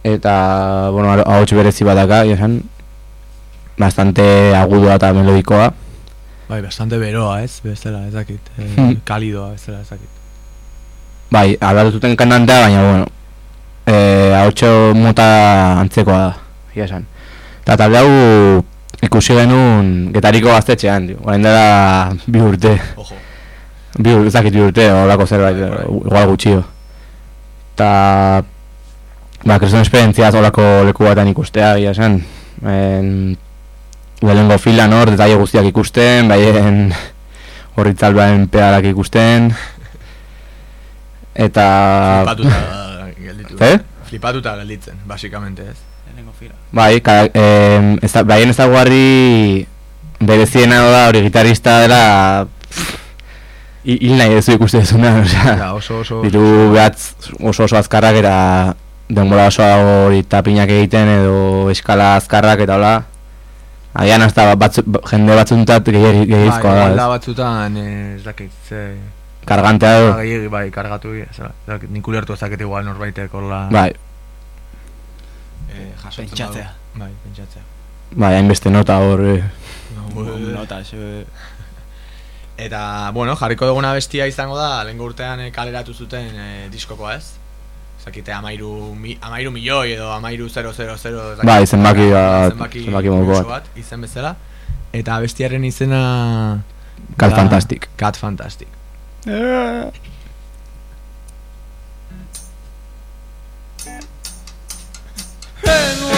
Eta, bueno, ahots berezi bat daka, esan, bastante agudoa eta melodikoa. Bai, bastante beroa ez, bezala, ez dakit eh, Hmm. Kalidoa, bezala, ez dakit Bai, aldatu zuten kantantea, baina, bueno, eh, ahotso mota antzekoa da, ia esan. Eta talde hau ikusi genuen getariko gaztetxean, orain dela bi urte. Ojo Bi urte, ez dakit bi urte, horako zerbait, Bai, bai. igual gutxio. Ta, ba, kreson esperientziaz horako leku batean ikustea, egia esan. En, lehenengo filan hor, detaile guztiak ikusten, baien horritzalbaen pedalak ikusten. Eta... Flipatuta gelditu Eh? Flipatuta gelditzen, basikamente ez Lehenengo fila. Bai, ka, em, ez da, baien ezaguarri bereziena da hori gitarista dela hi- hil nahi dezu ikuste dezuna, osea. Ja, oso oso Diru behatz oso oso azkarrak eta denbora oso hori tapinak egiten edo eskala azkarrak eta hola. Agian hasta batzu, ba- jende batzuntat gehiagizkoa bai, da ez? batzutan, ez dakit, ze... Kargantea edo. Ba, gehiagi, bai, kargatu, ez ez dakit, nik ulertu ez dakit igual norbaitek horla... Bai, eh, jasotzen Pentsatzea. Bai, pentsatzea. bai, hainbeste nota hor. eh. Nota, xe... Eta, bueno, jarriko duguna bestia izango da, lehenko urtean eh, kaleratu zuten eh, diskokoa ez? Zakite, amairu, mi, amairu milioi edo amairu 000 ez dakit. Bai, zenbaki bat, zenbaki, zenbaki moduko kurioso bat. Izen bezala. Eta bestiaren izena... Cat da- Fantastic. Cat Fantastic. Red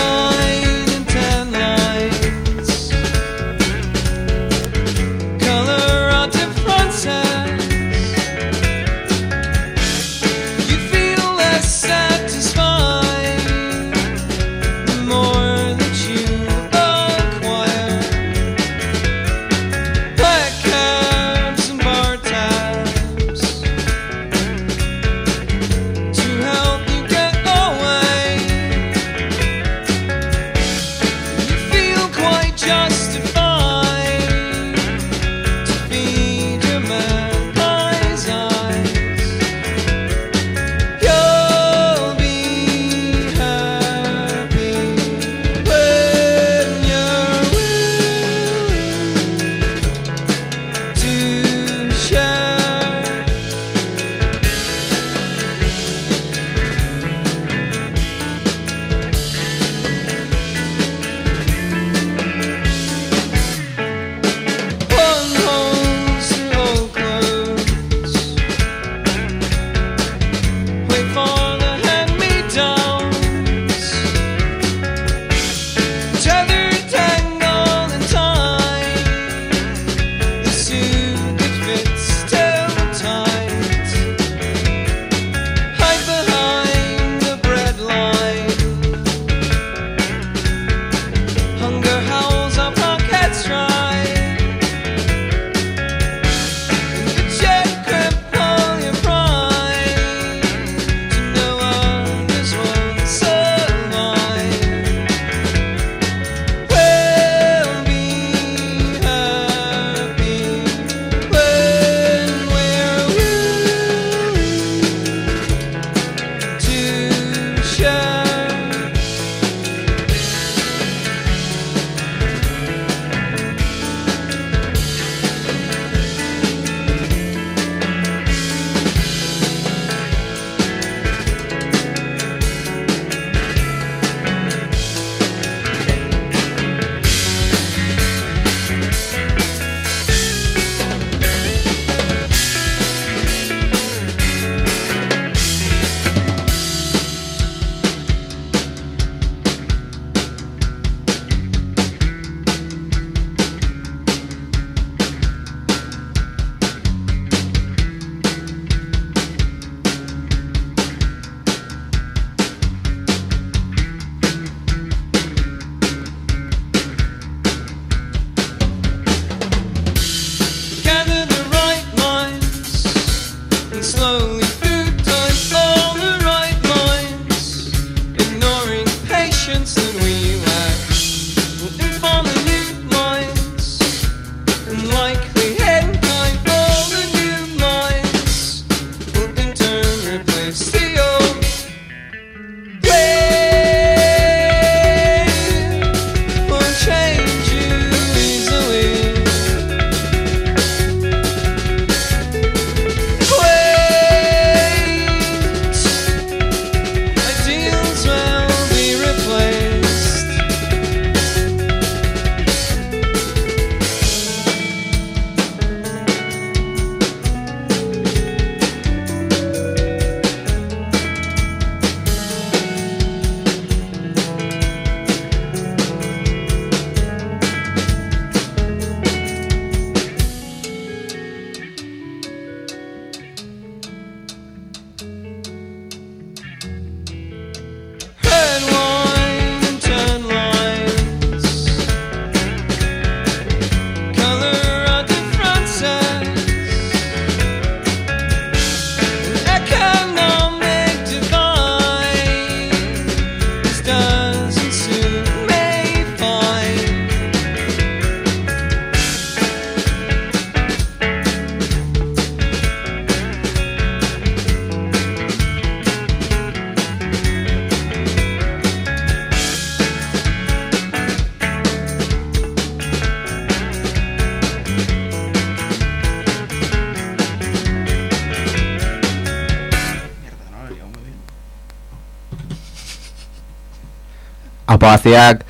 Apagaziak,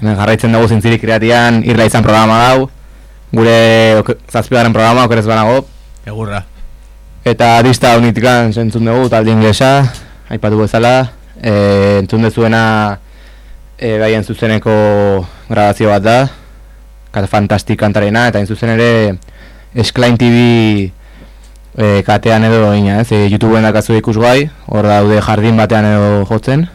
hemen jarraitzen dugu zintzirik kreatian, irla izan programa dau, gure ok- zazpigaren programa okerez banago, Egurra. eta dista unitikan entzun dugu talde inglesa, aipatu bezala, e, entzun dezuena e, baien zuzeneko grabazio bat da, kata fantastik kantarena, eta zuzen ere Esklain TV e, katean edo ina, ez, e, YouTubeen dakazu ikusgai, hor daude jardin batean edo jotzen,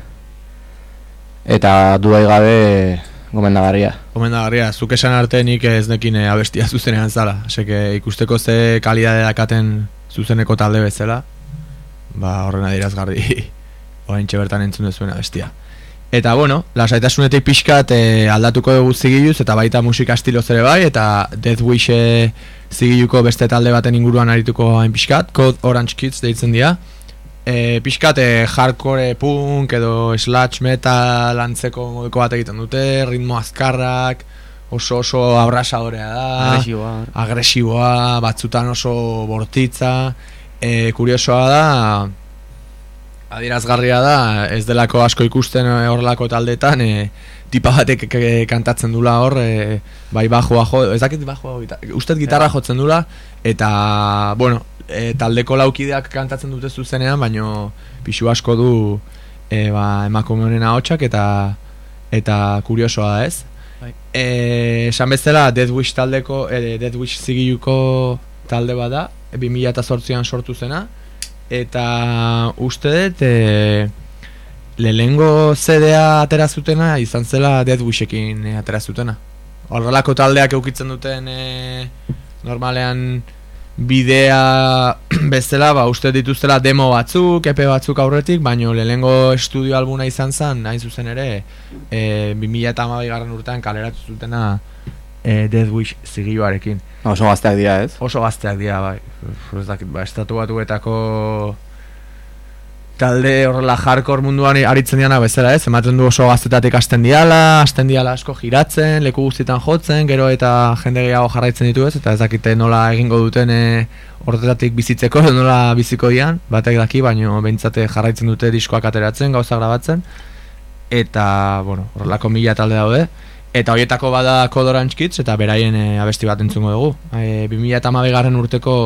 eta duai gabe gomendagarria. Gomendagarria, zuk esan arte nik ez nekin eh, abestia zuzenean zala. Seke ikusteko ze kalidade dakaten zuzeneko talde bezala, ba horren adierazgarri orain bertan entzun duzuen abestia. Eta bueno, lasaitasunetik pixkat eh, aldatuko dugu zigiluz eta baita musika estiloz ere bai eta Death Wish eh, zigiluko beste talde baten inguruan arituko hain pixkat, Code Orange Kids deitzen dira. E, pixkat e, hardcore punk edo slash metal antzeko moduko bat egiten dute, ritmo azkarrak, oso oso abrasadorea da, Agresiboa. agresiboa, batzutan oso bortitza, e, kuriosoa da, adierazgarria da, ez delako asko ikusten eh, horrelako taldetan, e, tipa batek kantatzen dula hor, e, bai bajoa jo, ez dakit bajoa, gita- ustez gitarra jotzen dula, eta, bueno, e, taldeko laukideak kantatzen dute zuzenean, baino pixu asko du e, ba, emakume honen ahotsak eta eta kuriosoa da ez. Bai. E, esan bezala Death Wish taldeko, e, Death Wish zigiluko talde bada, 2008an sortu zena, eta uste dut e, lehengo CD-a atera zutena izan zela Death Wishekin e, atera zutena. Horrelako taldeak eukitzen duten e, normalean bidea bezala, ba, uste dituztela demo batzuk, epe batzuk aurretik, baino lehengo estudio albuna izan zen, hain zuzen ere, e, 2008 garren urtean kaleratu zutena e, Death Wish zigioarekin. Oso gazteak dira ez? Oso gazteak dira, bai. Ez dakit, ba, estatu batuetako talde horrela hardcore munduan aritzen diana bezala ez, ematen du oso gaztetatik hasten diala, hasten diala asko giratzen, leku guztietan jotzen, gero eta jende gehiago jarraitzen ditu ez, eta ez dakite nola egingo duten e, horretatik bizitzeko, nola biziko dian, batek daki, baino behintzate jarraitzen dute diskoak ateratzen, gauza grabatzen, eta, bueno, horrelako mila talde daude, eta horietako bada Code Orange Kids, eta beraien e, abesti bat entzungo dugu. E, 2008 garren urteko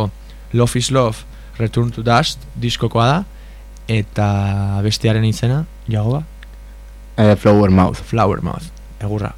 Love is Love, Return to Dust diskokoa da, eta bestiaren izena, jagoa, Eh, Flower Mouth. Flower Mouth, egurra.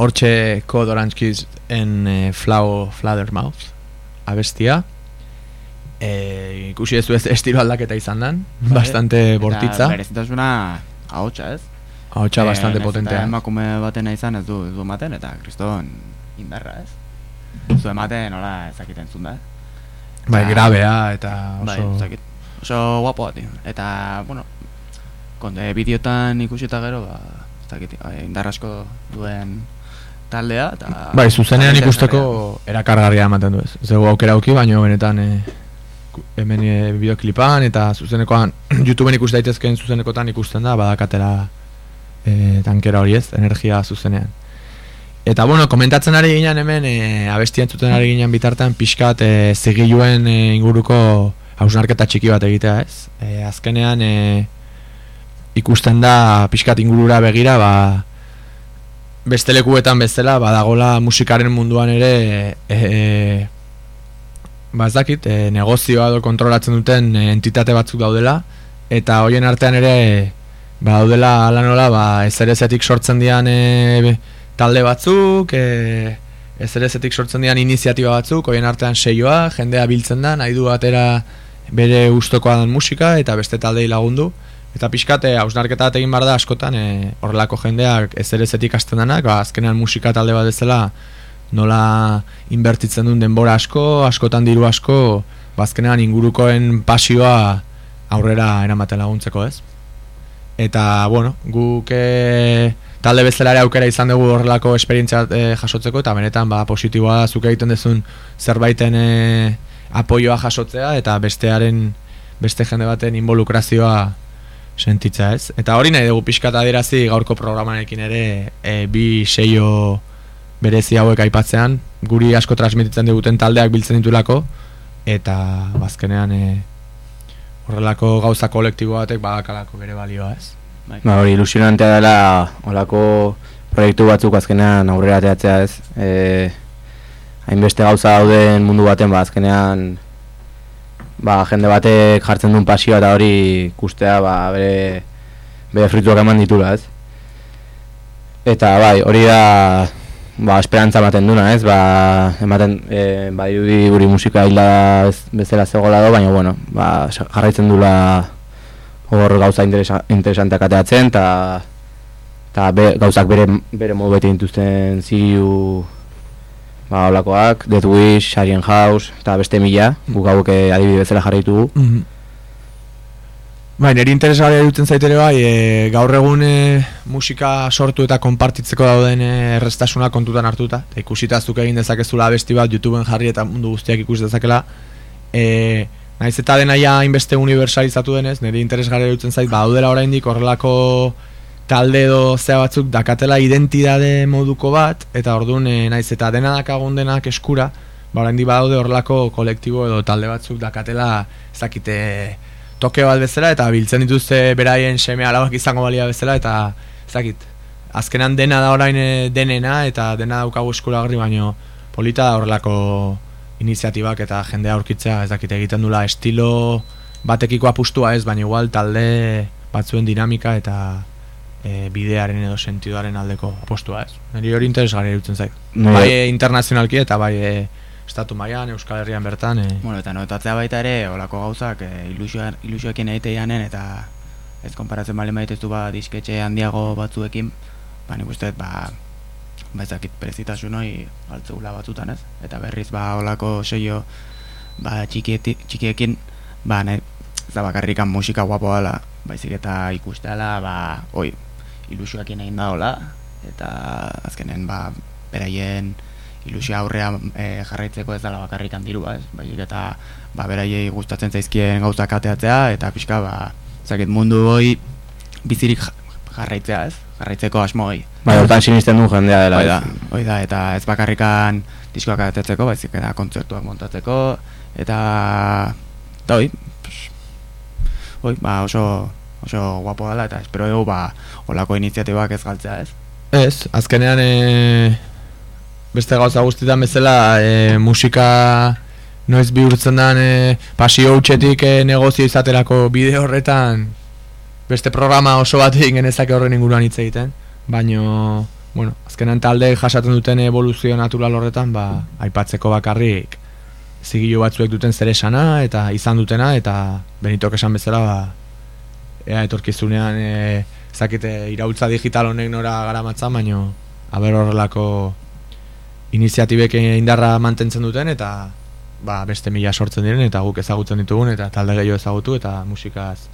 Hortxe Code Orange en eh, Flow Fluttermouth abestia. Eh, ikusi ez ez estilo aldaketa izan dan, bastante bortitza. Eta berezitasuna ahotsa ez? Ahotsa Eh, bastante eta potentea. emakume batena izan ez du, ez du ematen, eta kriston indarra ez? Zu ematen, nola ezakiten zun da, eh? Bai, eta- grabea eta Bai, oso... ezakit. Oso guapo bat, eta, bueno, konde bideotan ikusita gero, ba, ezakit, eh, indar asko duen taldea, eta... Bai, zuzenean ikusteko erakargarria ematen du ez. Dugu aukera auki, baina benetan e, hemen e, bideoklipan eta zuzenekoan YouTubeen ikus daitezkeen zuzenekotan ikusten da badakatela e, tankera hori ez, energia zuzenean. Eta bueno, komentatzen ari ginen hemen e, abestia entzuten ari ginen bitartean pixkat e, zigiluen e, inguruko hausnarketa txiki bat egitea ez. E, azkenean e, ikusten da pixkat ingurura begira ba, beste lekuetan bezala badagola musikaren munduan ere e, ba ez dakit, e, negozioa edo kontrolatzen duten e, entitate batzuk daudela eta hoien artean ere ba daudela ala nola ba ezerezetik sortzen dian e, talde batzuk e, ezerezetik sortzen dian iniziatiba batzuk hoien artean seioa, jendea biltzen da nahi du atera bere gustokoa den musika eta beste taldei lagundu Eta pixkat, eh, hausnarketa bat egin bar da askotan eh, horrelako jendeak ezerezetik hasten denak, ba, azkenean musika talde bat bezala nola inbertitzen duen denbora asko, askotan diru asko, ba, azkenean ingurukoen pasioa aurrera eramaten laguntzeko ez. Eta, bueno, guk eh, talde bezala ere aukera izan dugu horrelako esperientzia eh, jasotzeko, eta benetan ba, positiboa da zuk egiten duzun zerbaiten eh, apoioa jasotzea, eta bestearen beste jende baten involukrazioa sentitza ez. Eta hori nahi dugu pixkat adierazi gaurko programarekin ere e, bi seio berezi hauek aipatzean, guri asko transmititzen diguten taldeak biltzen ditulako, eta bazkenean e, horrelako gauza kolektibo batek badakalako bere balioa ez. Bai. Ba, hori ilusionantea dela olako proiektu batzuk azkenean aurrera ateatzea ez. E, hainbeste gauza dauden mundu baten ba azkenean ba, jende batek jartzen duen pasioa eta hori ikustea ba, bere, bere frituak eman ditula ez. Eta bai, hori da ba, esperantza ematen duna ez, ba, ematen e, ba, irudi guri musika hilda ez- bezala zegoela do, baina bueno, ba, jarraitzen dula hor gauza interesa, interesanteak ateatzen, eta eta be, gauzak bere, bere modu bete dituzten ziu ba, olakoak, Death Wish, Alien House, eta beste mila, guk hauek adibide bezala jarraitu gu. Bai, niri interesgarria duten zaitere bai, e, gaur egun e, musika sortu eta konpartitzeko dauden e, errestasuna kontutan hartuta. Eta ikusita zuk egin dezakezula abesti bat YouTubeen jarri eta mundu guztiak ikus dezakela. E, naiz eta dena ja hainbeste universalizatu denez, niri interesgarria duten zait, baudela oraindik horrelako talde edo zea batzuk dakatela identidade moduko bat, eta orduan e, naiz eta dena dakagun denak eskura, ba oraindik badaude horrelako kolektibo edo talde batzuk dakatela, ez dakite, toke bat bezala eta biltzen dituzte beraien seme alabak izango balia bezala eta ez dakit azkenan dena da orain eh, denena eta dena daukagu eskuragarri baino polita da horrelako iniziatibak eta jendea aurkitzea ez dakit egiten dula estilo batekiko apustua ez baina igual talde batzuen dinamika eta e, bidearen edo sentiduaren aldeko apostua ez? Niri hori interesgarri irutzen zait. Nire- bai e, internazionalki eta bai e, estatu mailan Euskal Herrian bertan e, Bueno, eta notatzea baita ere, olako gauzak, e, ilusioa- ilusioekin egite janen, eta ez konparatzen bali maitezu ba, disketxe handiago batzuekin, ba, nik uste, ba, ba ezakit prezitasun hori galtzeula batzutan ez, eta berriz ba, olako seio ba, txikieti, txikiekin, ba, nahi, ez da bakarrikan musika guapo dela, baizik eta ikusteala, ba, oi, ilusioekin egin da hola, eta azkenen, ba, beraien ilusio aurrea e, jarraitzeko ez dela bakarrikan dirua, ez? Baizik eta ba beraiei gustatzen zaizkien gauzak ateatzea eta pixka ba zakit mundu hoi bizirik ja- jarraitzea, ez? Jarraitzeko asmo hoi. Bai, hortan sinisten du jendea dela. Hoi da, ez. hoi da, eta ez bakarrikan diskoak ateatzeko, baizik eta kontzertuak montatzeko eta eta hoi, hoi, ba oso oso guapo dela eta espero dugu ba olako iniziatibak ez galtzea, ez? Ez, azkenean e, beste gauza guztietan bezala e, musika noiz bihurtzen den e, pasio hutsetik e, negozio izaterako bide horretan beste programa oso bat egin genezake horren inguruan hitz egiten baino bueno, azkenan talde jasaten duten evoluzio natural horretan, ba, aipatzeko bakarrik zigilu batzuek duten zer esana eta izan dutena eta Benitok esan bezala ba, ea etorkizunean e, zakite iraultza digital honek nora garamatza baino haber horrelako iniziatibek indarra mantentzen duten eta ba, beste mila sortzen diren eta guk ezagutzen ditugun eta talde gehiago ezagutu eta musikaz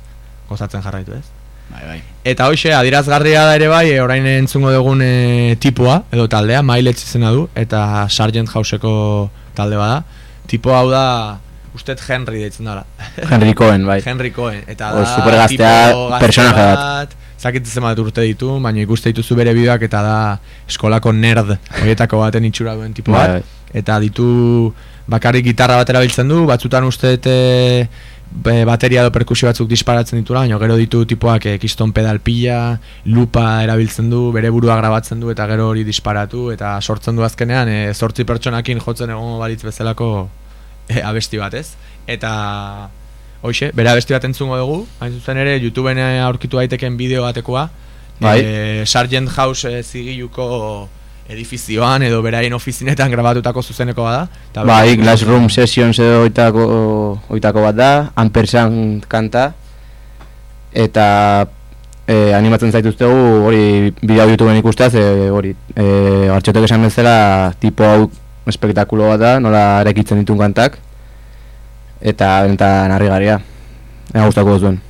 gozatzen jarraitu ez Bai, bai. Eta hoxe, adirazgarria da ere bai, e, orain entzungo dugun e, tipua, edo taldea, Miletz izena du, eta Sargent Houseko talde bada. Tipo hau da, usted Henry deitzen dara. Henry Cohen, bai. Henry Cohen. Eta O, da, supergaztea, personaje bat. Zakitzen zenbat urte ditu, baina ikuste dituzu bere bideoak eta da eskolako nerd horietako baten itxura duen tipo Bai, bat. bai. Eta ditu bakarrik gitarra batera biltzen du, batzutan uste be- bateria edo perkusio batzuk disparatzen ditura, baina gero ditu tipoak e, kiston pedal pila, lupa erabiltzen du, bere burua grabatzen du eta gero hori disparatu eta sortzen du azkenean e, zortzi pertsonakin jotzen egongo balitz bezalako e, abesti bat ez. Eta hoxe, bere abesti bat entzungo dugu, hain zuzen ere YouTubeen e, aurkitu daiteken bideo batekoa, Bai. e, Sargent House e, zigiluko edifizioan edo beraien ofizinetan grabatutako zuzeneko bada. eta Bai, bere- Glassroom Sessions edo oitako, oitako bat da, Ampersand kanta, eta e, animatzen zaituztegu hori bideo YouTubeen ikusteaz, e, hori, e, hartxotek esan bezala, tipo hau espektakulo bat da, nola erekitzen ditun kantak, eta benetan harrigarria, ega gustako zuen.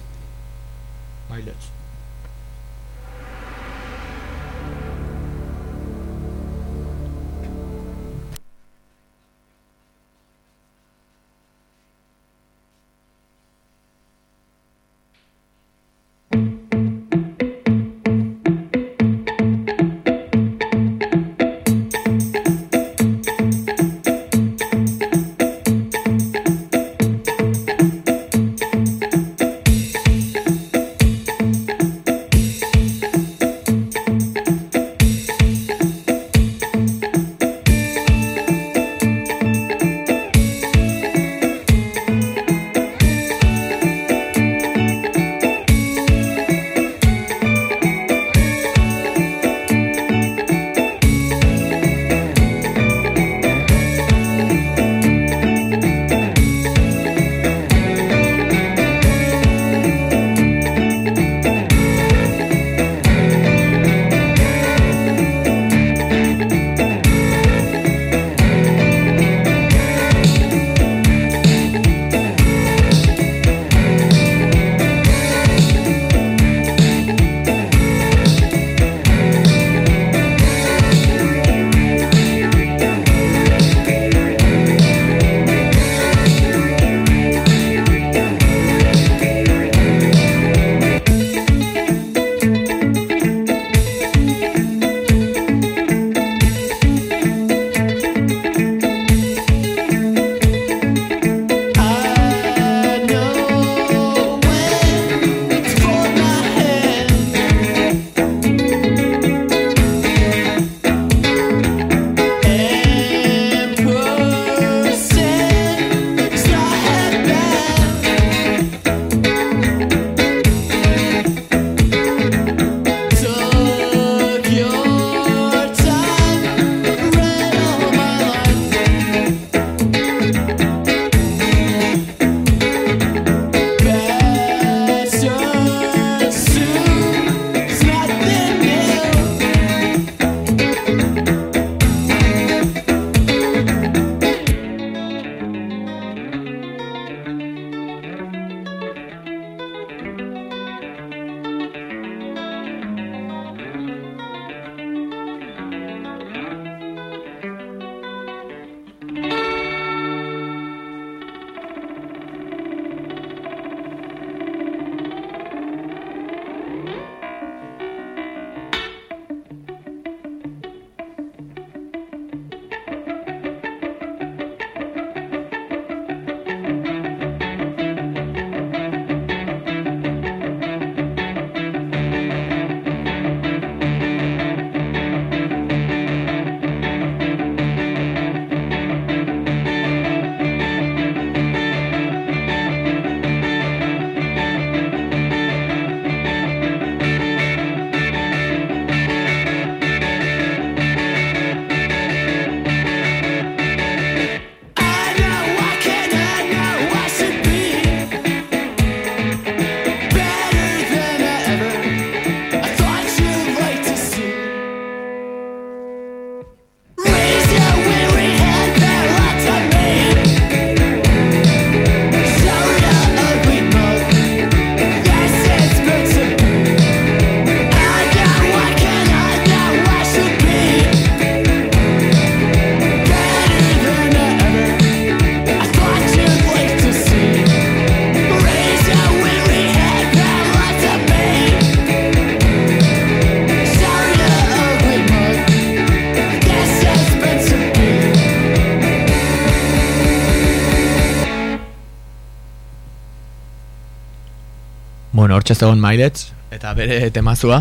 Bueno, hortxe zegoen Mailetz, eta bere temazua.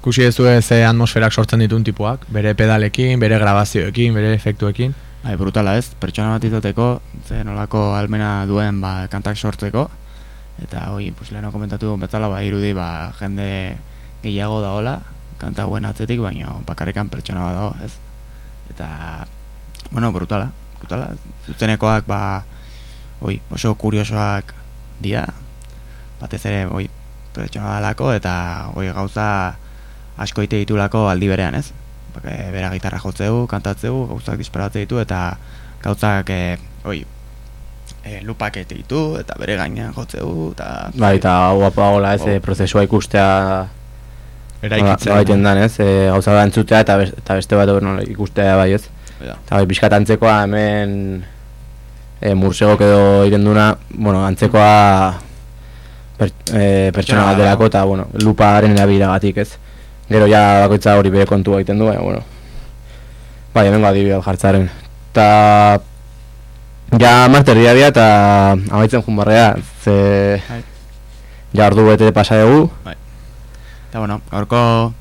Kusi ez ze atmosferak sortzen ditun tipuak, bere pedalekin, bere grabazioekin, bere efektuekin. Bai, brutala ez, pertsona bat izateko, ze nolako almena duen ba, kantak sortzeko, eta hoi, pues, leheno komentatu duen bezala, ba, irudi, ba, jende gehiago daola, kanta buen atzetik, baina bakarrikan pertsona bat dago, ez? Eta, bueno, brutala, brutala, zuzenekoak, ba, hoi, oso kuriosoak dira, batez ere, hoi, pertsona dalako, eta, hoi, gauza asko ite ditulako aldi berean, ez? Baka, bera gitarra jotzeu, kantatzeu, gauzak disparatzen ditu, eta gauzak, e, oi, e, lupak ete ditu, eta bere gainean jotzeu, eta... Bai, eta hau apagola ez, Oh. eh, prozesua ikustea Eraikitzen. Ba, dan, ez? E, gauza da entzutea eta, bes- eta beste bat nola ikustea bai, ez? Ja. Eta bai, pixkat antzekoa hemen e, mursegok edo irenduna, bueno, antzekoa per, e, pertsona bat delako eta, bueno, luparen erabilagatik, ez? Gero ja bakoitza hori bere kontua egiten du, baina, bueno. Bai, hemengo adibidea jartzaren. Eta ja marter dia dia eta amaitzen jun barrea, ze Bai. ja ordu bete pasa dugu. Eta, bueno, gaurko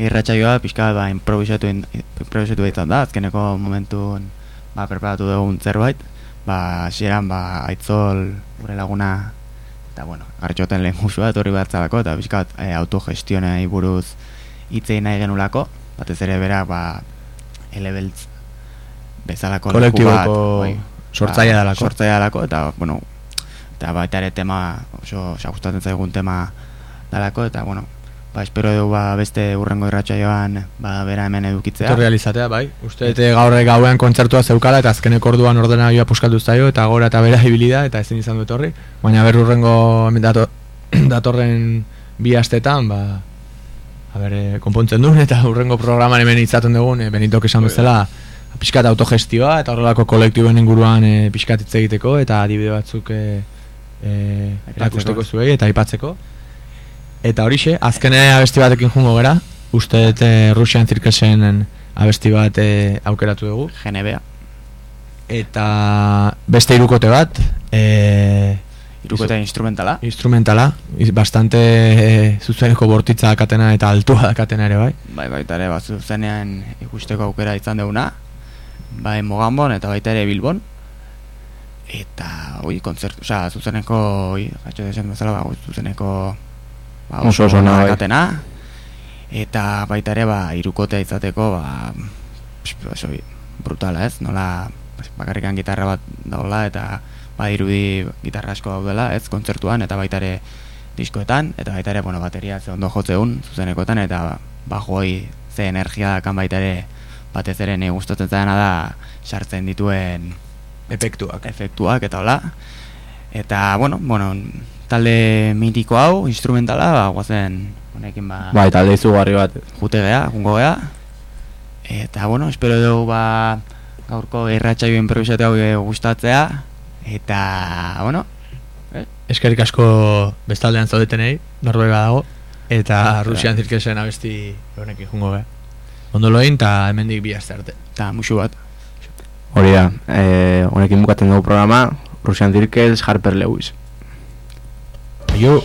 irratsaioa pixka ba, improvisatu, improvisatu izan da, azkeneko momentun, ba, preparatu dugun zerbait, ba, hasieran ba, aitzol gure laguna, eta, bueno, gartxoten lehen guzua, etorri bat zalako, eta pixka bat e, autogestionei buruz hitzei nahi genulako, batez ere berak, ba, elebeltz bezalako leku Kolektiboko bat, bai, sortzailea ba, delako. Sortzailea delako, eta, bueno, eta baita ere tema, oso, oso gustatzen zaigun tema dalako, eta, bueno, ba, espero dugu ba, beste urrengo irratsaioan ba, bera hemen edukitzea. Etorri realizatea, bai. Uste dute gaur gauean kontzertua zeukala eta azkeneko orduan ordenaioa puskatu zaio eta gora eta bera ibilida eta ezin izan du etorri. Baina berrurrengo hemen dato, datorren bi astetan, ba, a ber, eh, konpontzen duen eta urrengo programan hemen izaten dugun, e, Benitok esan bezala, pixkat autogestioa eta horrelako kolektiboen inguruan e, pixkat hitz egiteko eta adibide batzuk e, e, erakusteko zuei eta aipatzeko. Eta horixe, azkenea abesti batekin jungo gera, uste dut eh, Russian Circusen abesti bat eh, aukeratu dugu. GNBA. Eta beste irukote bat, e, Irukote instrumentala. instrumentala, iz- bastante e, zuzeneko bortitza dakatena eta altua dakatena ere bai. Bai, baita ere, bat zuzenean ikusteko aukera izan duguna. Bai, Mogambon eta baita ere Bilbon. Eta, oi, kontzertu, osea, zuzeneko, oi, gatxo desan bezala, ba, zuzeneko, ba, Oso ona, dakatena. Eta baita ere, ba, irukotea izateko, ba, oso brutala ez, nola, bakarrikan gitarra bat dagoela, eta ba, irudi gitarra asko daudela, ez, kontzertuan, eta baita ere diskoetan, eta baita ere, bueno, bateria ze ondo jotzeun, zuzenekotan, eta bajoi ze energia dakan baita ere, batez ere nahi gustatzen zaidana da, sartzen dituen Efektuak. efektuak eta hola. Eta, bueno, bueno, talde mitiko hau, instrumentala, ba, guazen, honekin ba, Bai, talde izugarri bat. jute gea, jungo gea. Eta, bueno, espero dugu ba, gaurko irratsaio improvisatu hau eh, gustatzea. Eta, bueno, Eskerrik asko bestaldean zaudetenei, norbait badago, eta Russian Circusen abesti honekin jungo gea. Ondo loin eta hemendik bi aste arte. eta musu bat. Hori da, eh, honekin bukatzen dugu programa, Russian Circles, Harper Lewis. Adiós.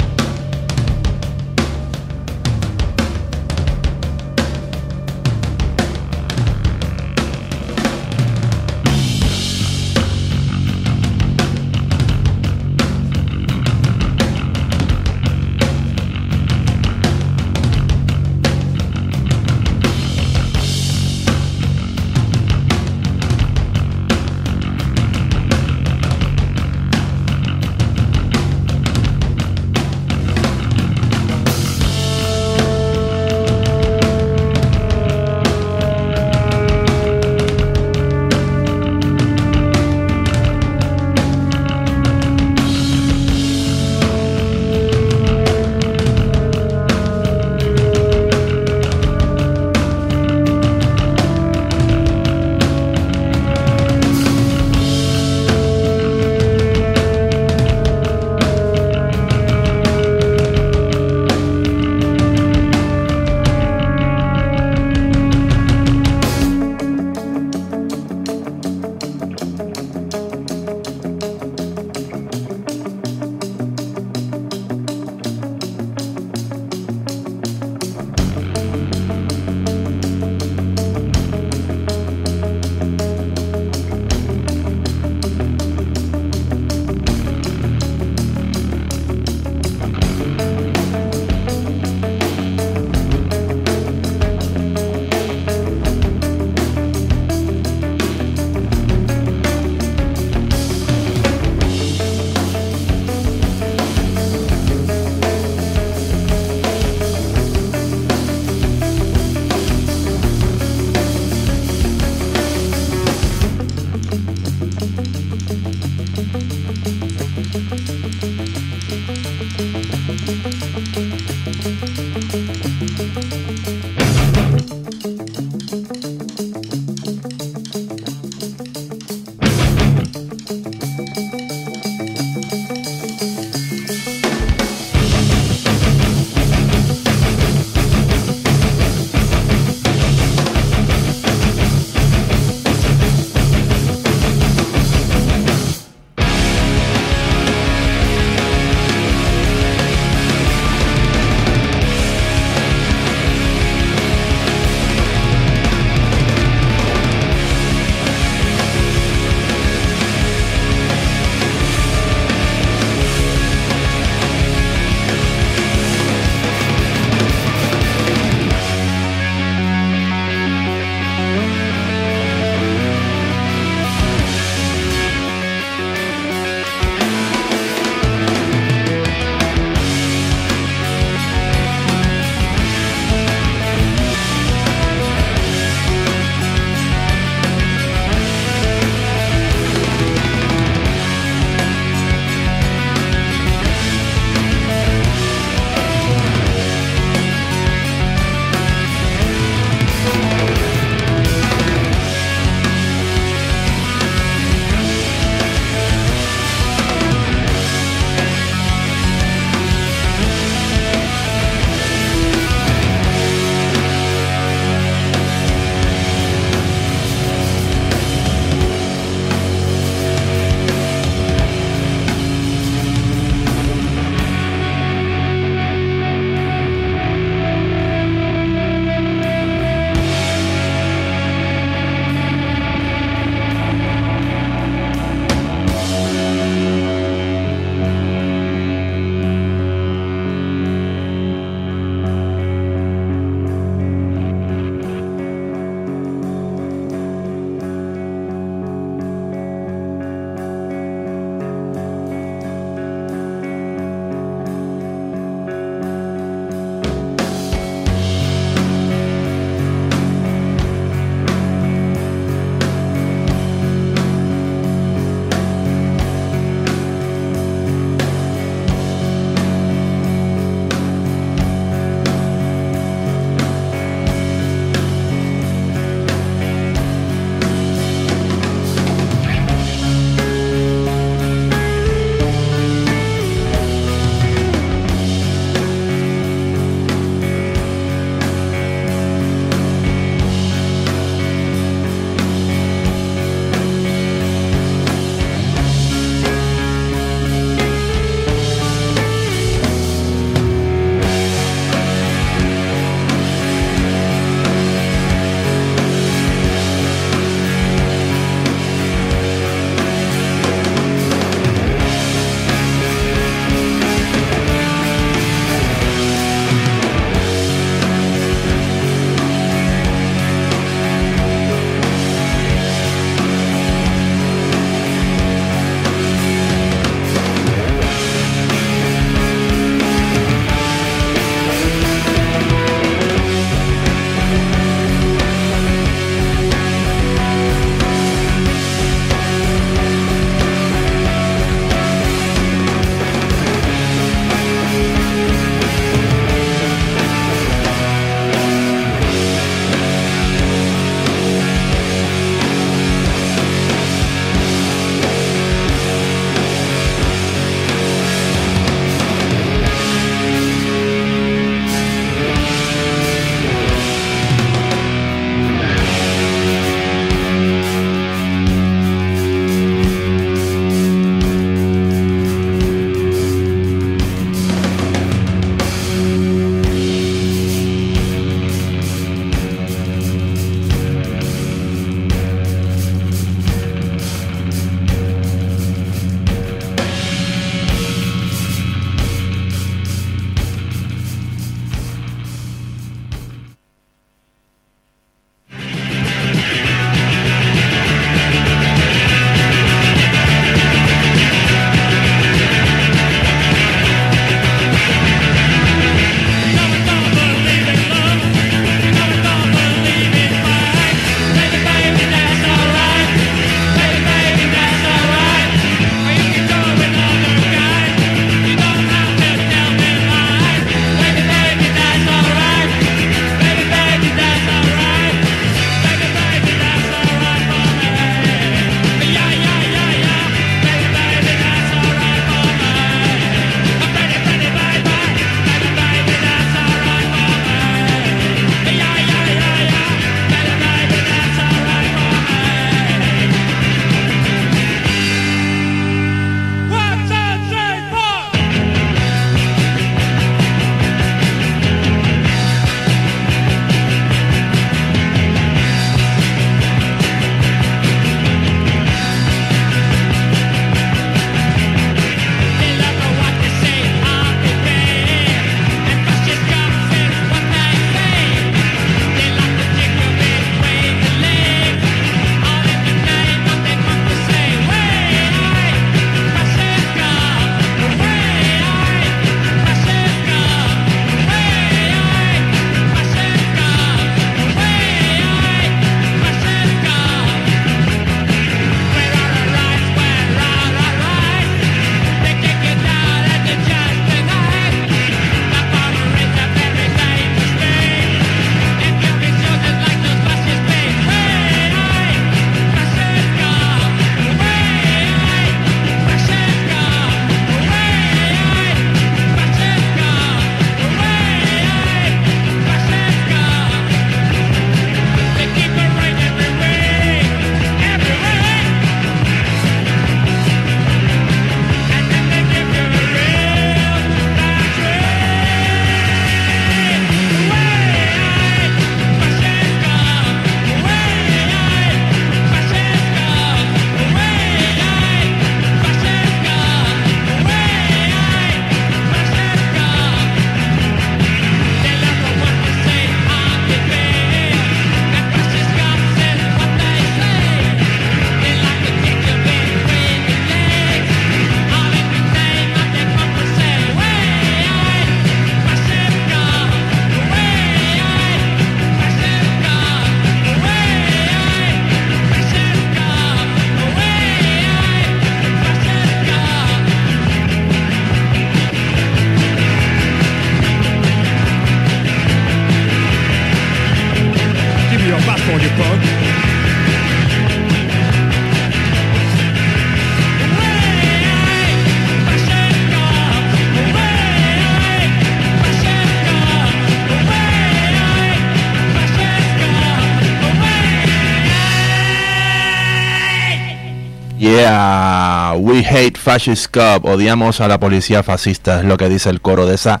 Hate fascist cop, odiamos a la policía fascista, es lo que dice el coro de esa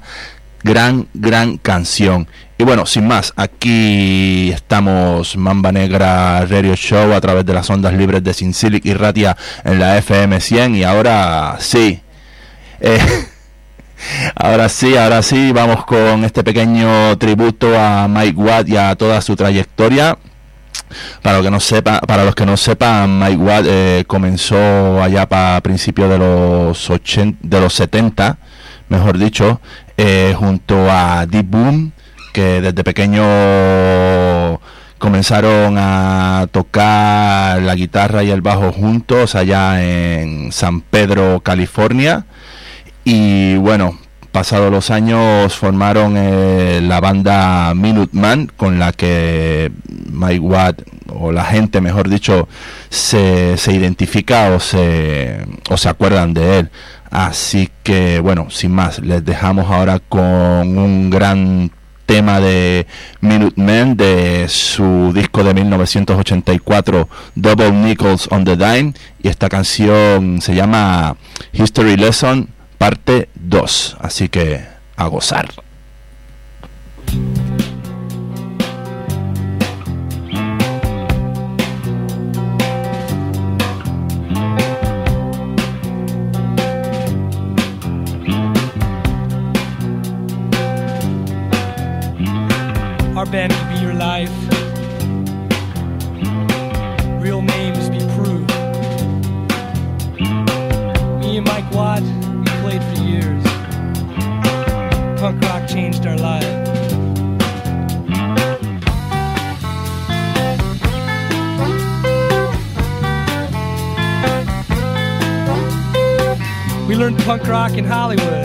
gran, gran canción. Y bueno, sin más, aquí estamos Mamba Negra Radio Show a través de las ondas libres de Sincilic y Ratia en la FM 100 y ahora sí. eh, Ahora sí, ahora sí, vamos con este pequeño tributo a Mike Watt y a toda su trayectoria. Para los que no sepa, para los que no sepan, Mike Watt eh, comenzó allá para principios de los 80, de los 70, mejor dicho, eh, junto a Deep Boom, que desde pequeño comenzaron a tocar la guitarra y el bajo juntos allá en San Pedro, California. Y bueno, pasados los años formaron eh, la banda Minuteman con la que Mike Watt o la gente mejor dicho se, se identifica o se, o se acuerdan de él. Así que bueno sin más les dejamos ahora con un gran tema de Minutemen de su disco de 1984 Double Nickels on the Dime y esta canción se llama History Lesson parte 2 así que a gozar rock in Hollywood.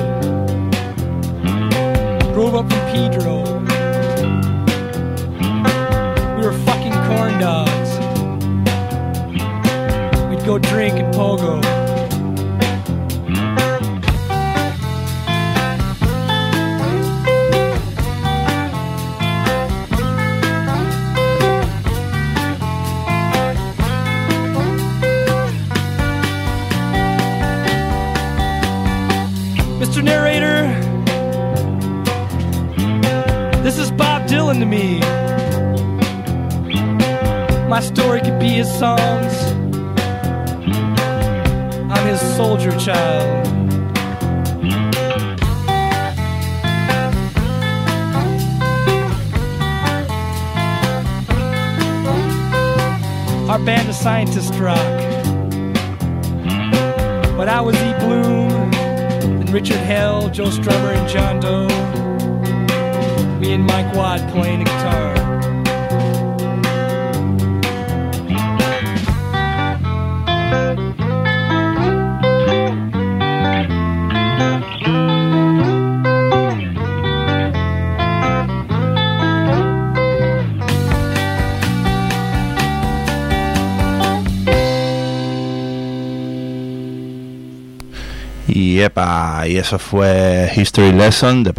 Eso fue History Lesson, de,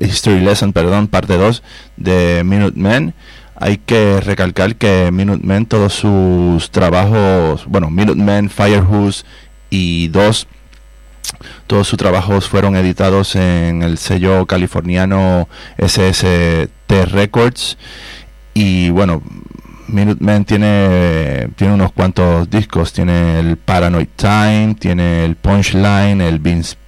History Lesson, perdón, parte 2 de Minutemen. Hay que recalcar que Minutemen, todos sus trabajos, bueno, Minutemen, Firehose y 2, todos sus trabajos fueron editados en el sello californiano SST Records. Y bueno, Minutemen tiene, tiene unos cuantos discos. Tiene el Paranoid Time, tiene el Punchline, el Vince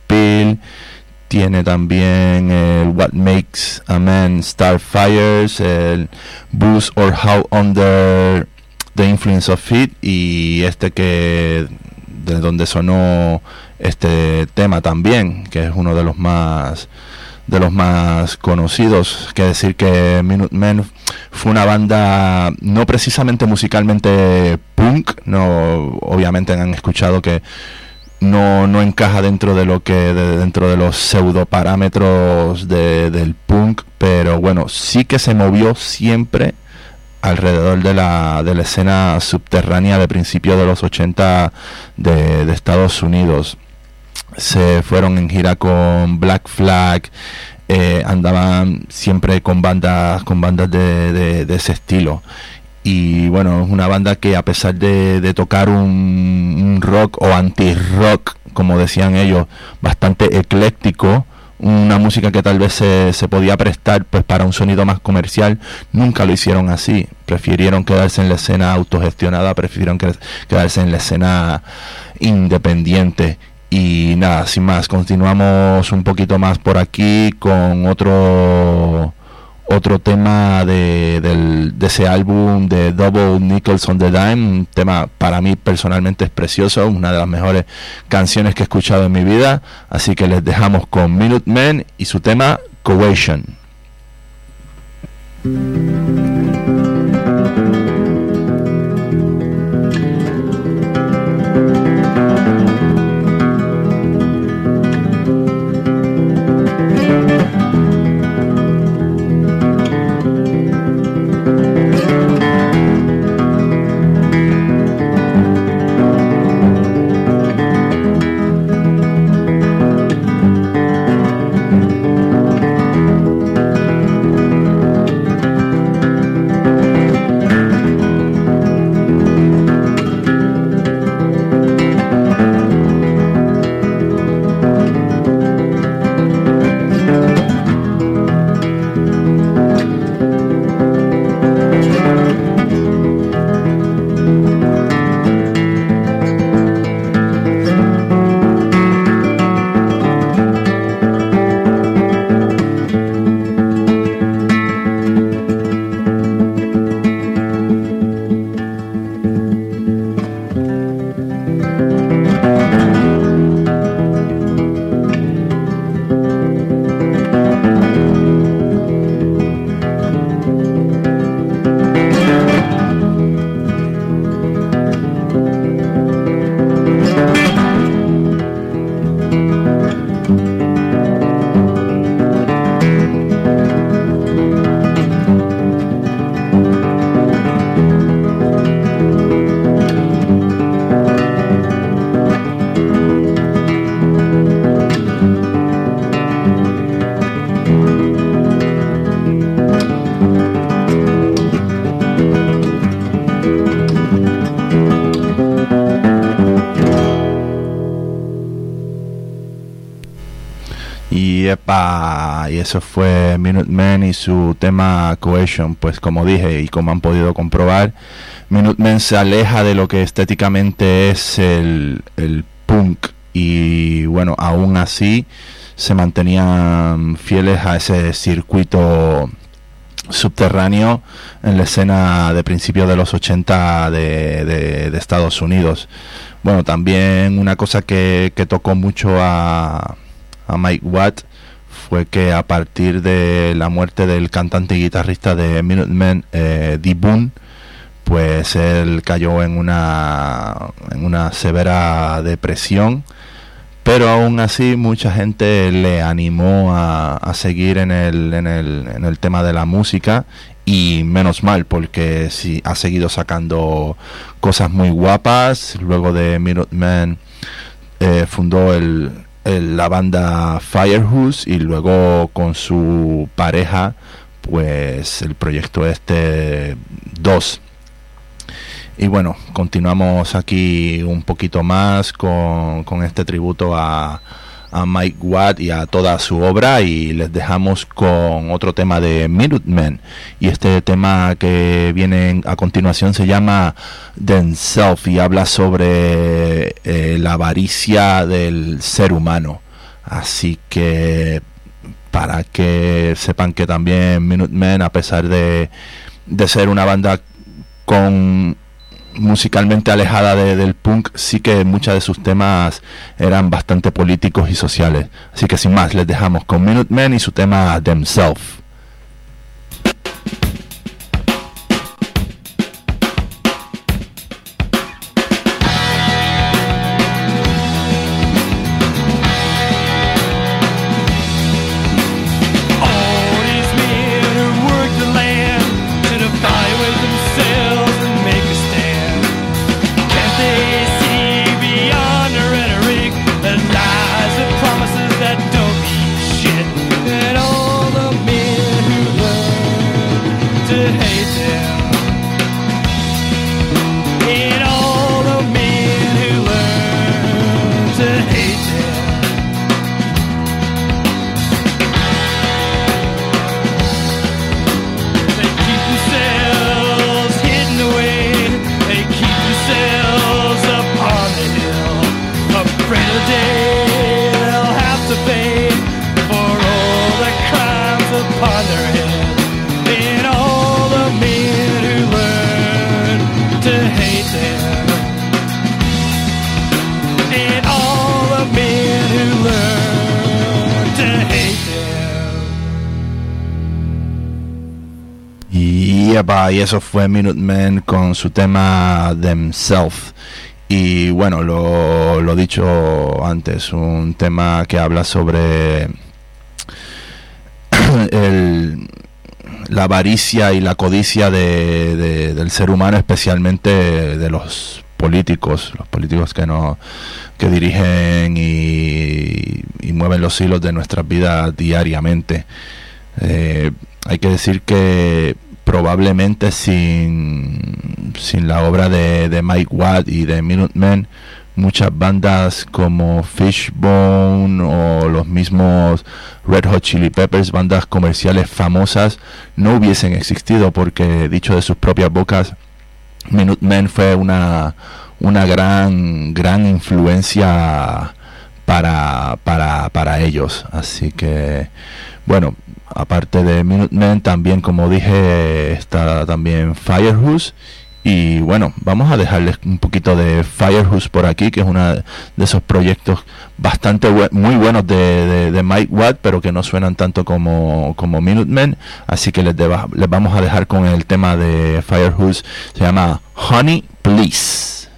Tiene también el What Makes a Man Start Fires, el Boost or How Under the Influence of It y este que de donde sonó este tema también, que es uno de los más de los más conocidos, que decir que Minutemen fue una banda no precisamente musicalmente punk, no obviamente han escuchado que no, no encaja dentro de lo que de- dentro de los pseudo parámetros de- del punk, pero bueno, sí que se movió siempre alrededor de la, de la escena subterránea de principios de los 80 de, Estados Unidos. Se fueron en gira con Black Flag, eh, andaban siempre con bandas, con bandas de- de ese estilo. Y bueno, es una banda que a pesar de, tocar un, un rock o anti-rock, como decían ellos, bastante ecléctico, una música que tal vez se, se podía prestar pues para un sonido más comercial, nunca lo hicieron así. Prefirieron quedarse en la escena autogestionada, prefirieron que- quedarse en la escena independiente. Y nada, sin más, continuamos un poquito más por aquí con otro otro tema de, del- de ese álbum de Double Nickels on the Dime, un tema para mí personalmente es precioso, una de las mejores canciones que he escuchado en mi vida, así que les dejamos con Minutemen y su tema Cohesion. Eso fue Minutemen y su tema Cohesion. Pues como dije y como han podido comprobar, Minutemen se aleja de lo que estéticamente es el, el punk. Y bueno, aún así se mantenían fieles a ese circuito subterráneo en la escena de principios de los 80 de, de- de Estados Unidos. Bueno, también una cosa que, que tocó mucho a, a Mike Watt fue que a partir de la muerte del cantante y guitarrista de Minutemen, eh, Dee pues él cayó en una, en una severa depresión pero aún así mucha gente le animó a, a seguir en el, en, el, en el tema de la música y menos mal porque sí ha seguido sacando cosas muy guapas. Luego de Minutemen eh, fundó el- la banda Firehose y luego con su pareja pues el proyecto este 2 y bueno, continuamos aquí un poquito más con, con este tributo a, a Mike Watt y a toda su obra y les dejamos con otro tema de Minutemen. Y este tema que viene a continuación se llama Self y habla sobre eh, la avaricia del ser humano. Así que para que sepan que también Minutemen a pesar de, de ser una banda con musicalmente alejada de- del punk, sí que muchos de sus temas eran bastante políticos y sociales. Así que sin más, les dejamos con Minutemen y su tema Themself. Fue Minutemen con su tema Themself. Y bueno, lo, lo dicho antes, un tema que habla sobre el, la avaricia y la codicia de, de- del ser humano, especialmente de los políticos, los políticos que no que dirigen y, y mueven los hilos de nuestras vidas diariamente. Eh, hay que decir que probablemente sin, sin la obra de, de Mike Watt y de Minutemen, muchas bandas como Fishbone o los mismos Red Hot Chili Peppers, bandas comerciales famosas, no hubiesen existido porque, dicho de sus propias bocas, Minutemen fue una, una gran, gran influencia para, para, para ellos. Así que, bueno, aparte de Minutemen, también, como dije, está también Firehose. Y bueno, vamos a dejarles un poquito de Firehose por aquí, que es uno de esos proyectos bastante muy buenos de, Mike Watt, pero que no suenan tanto como, como Minutemen. Así que les, les vamos a dejar con el tema de Firehose. Se llama Honey Please.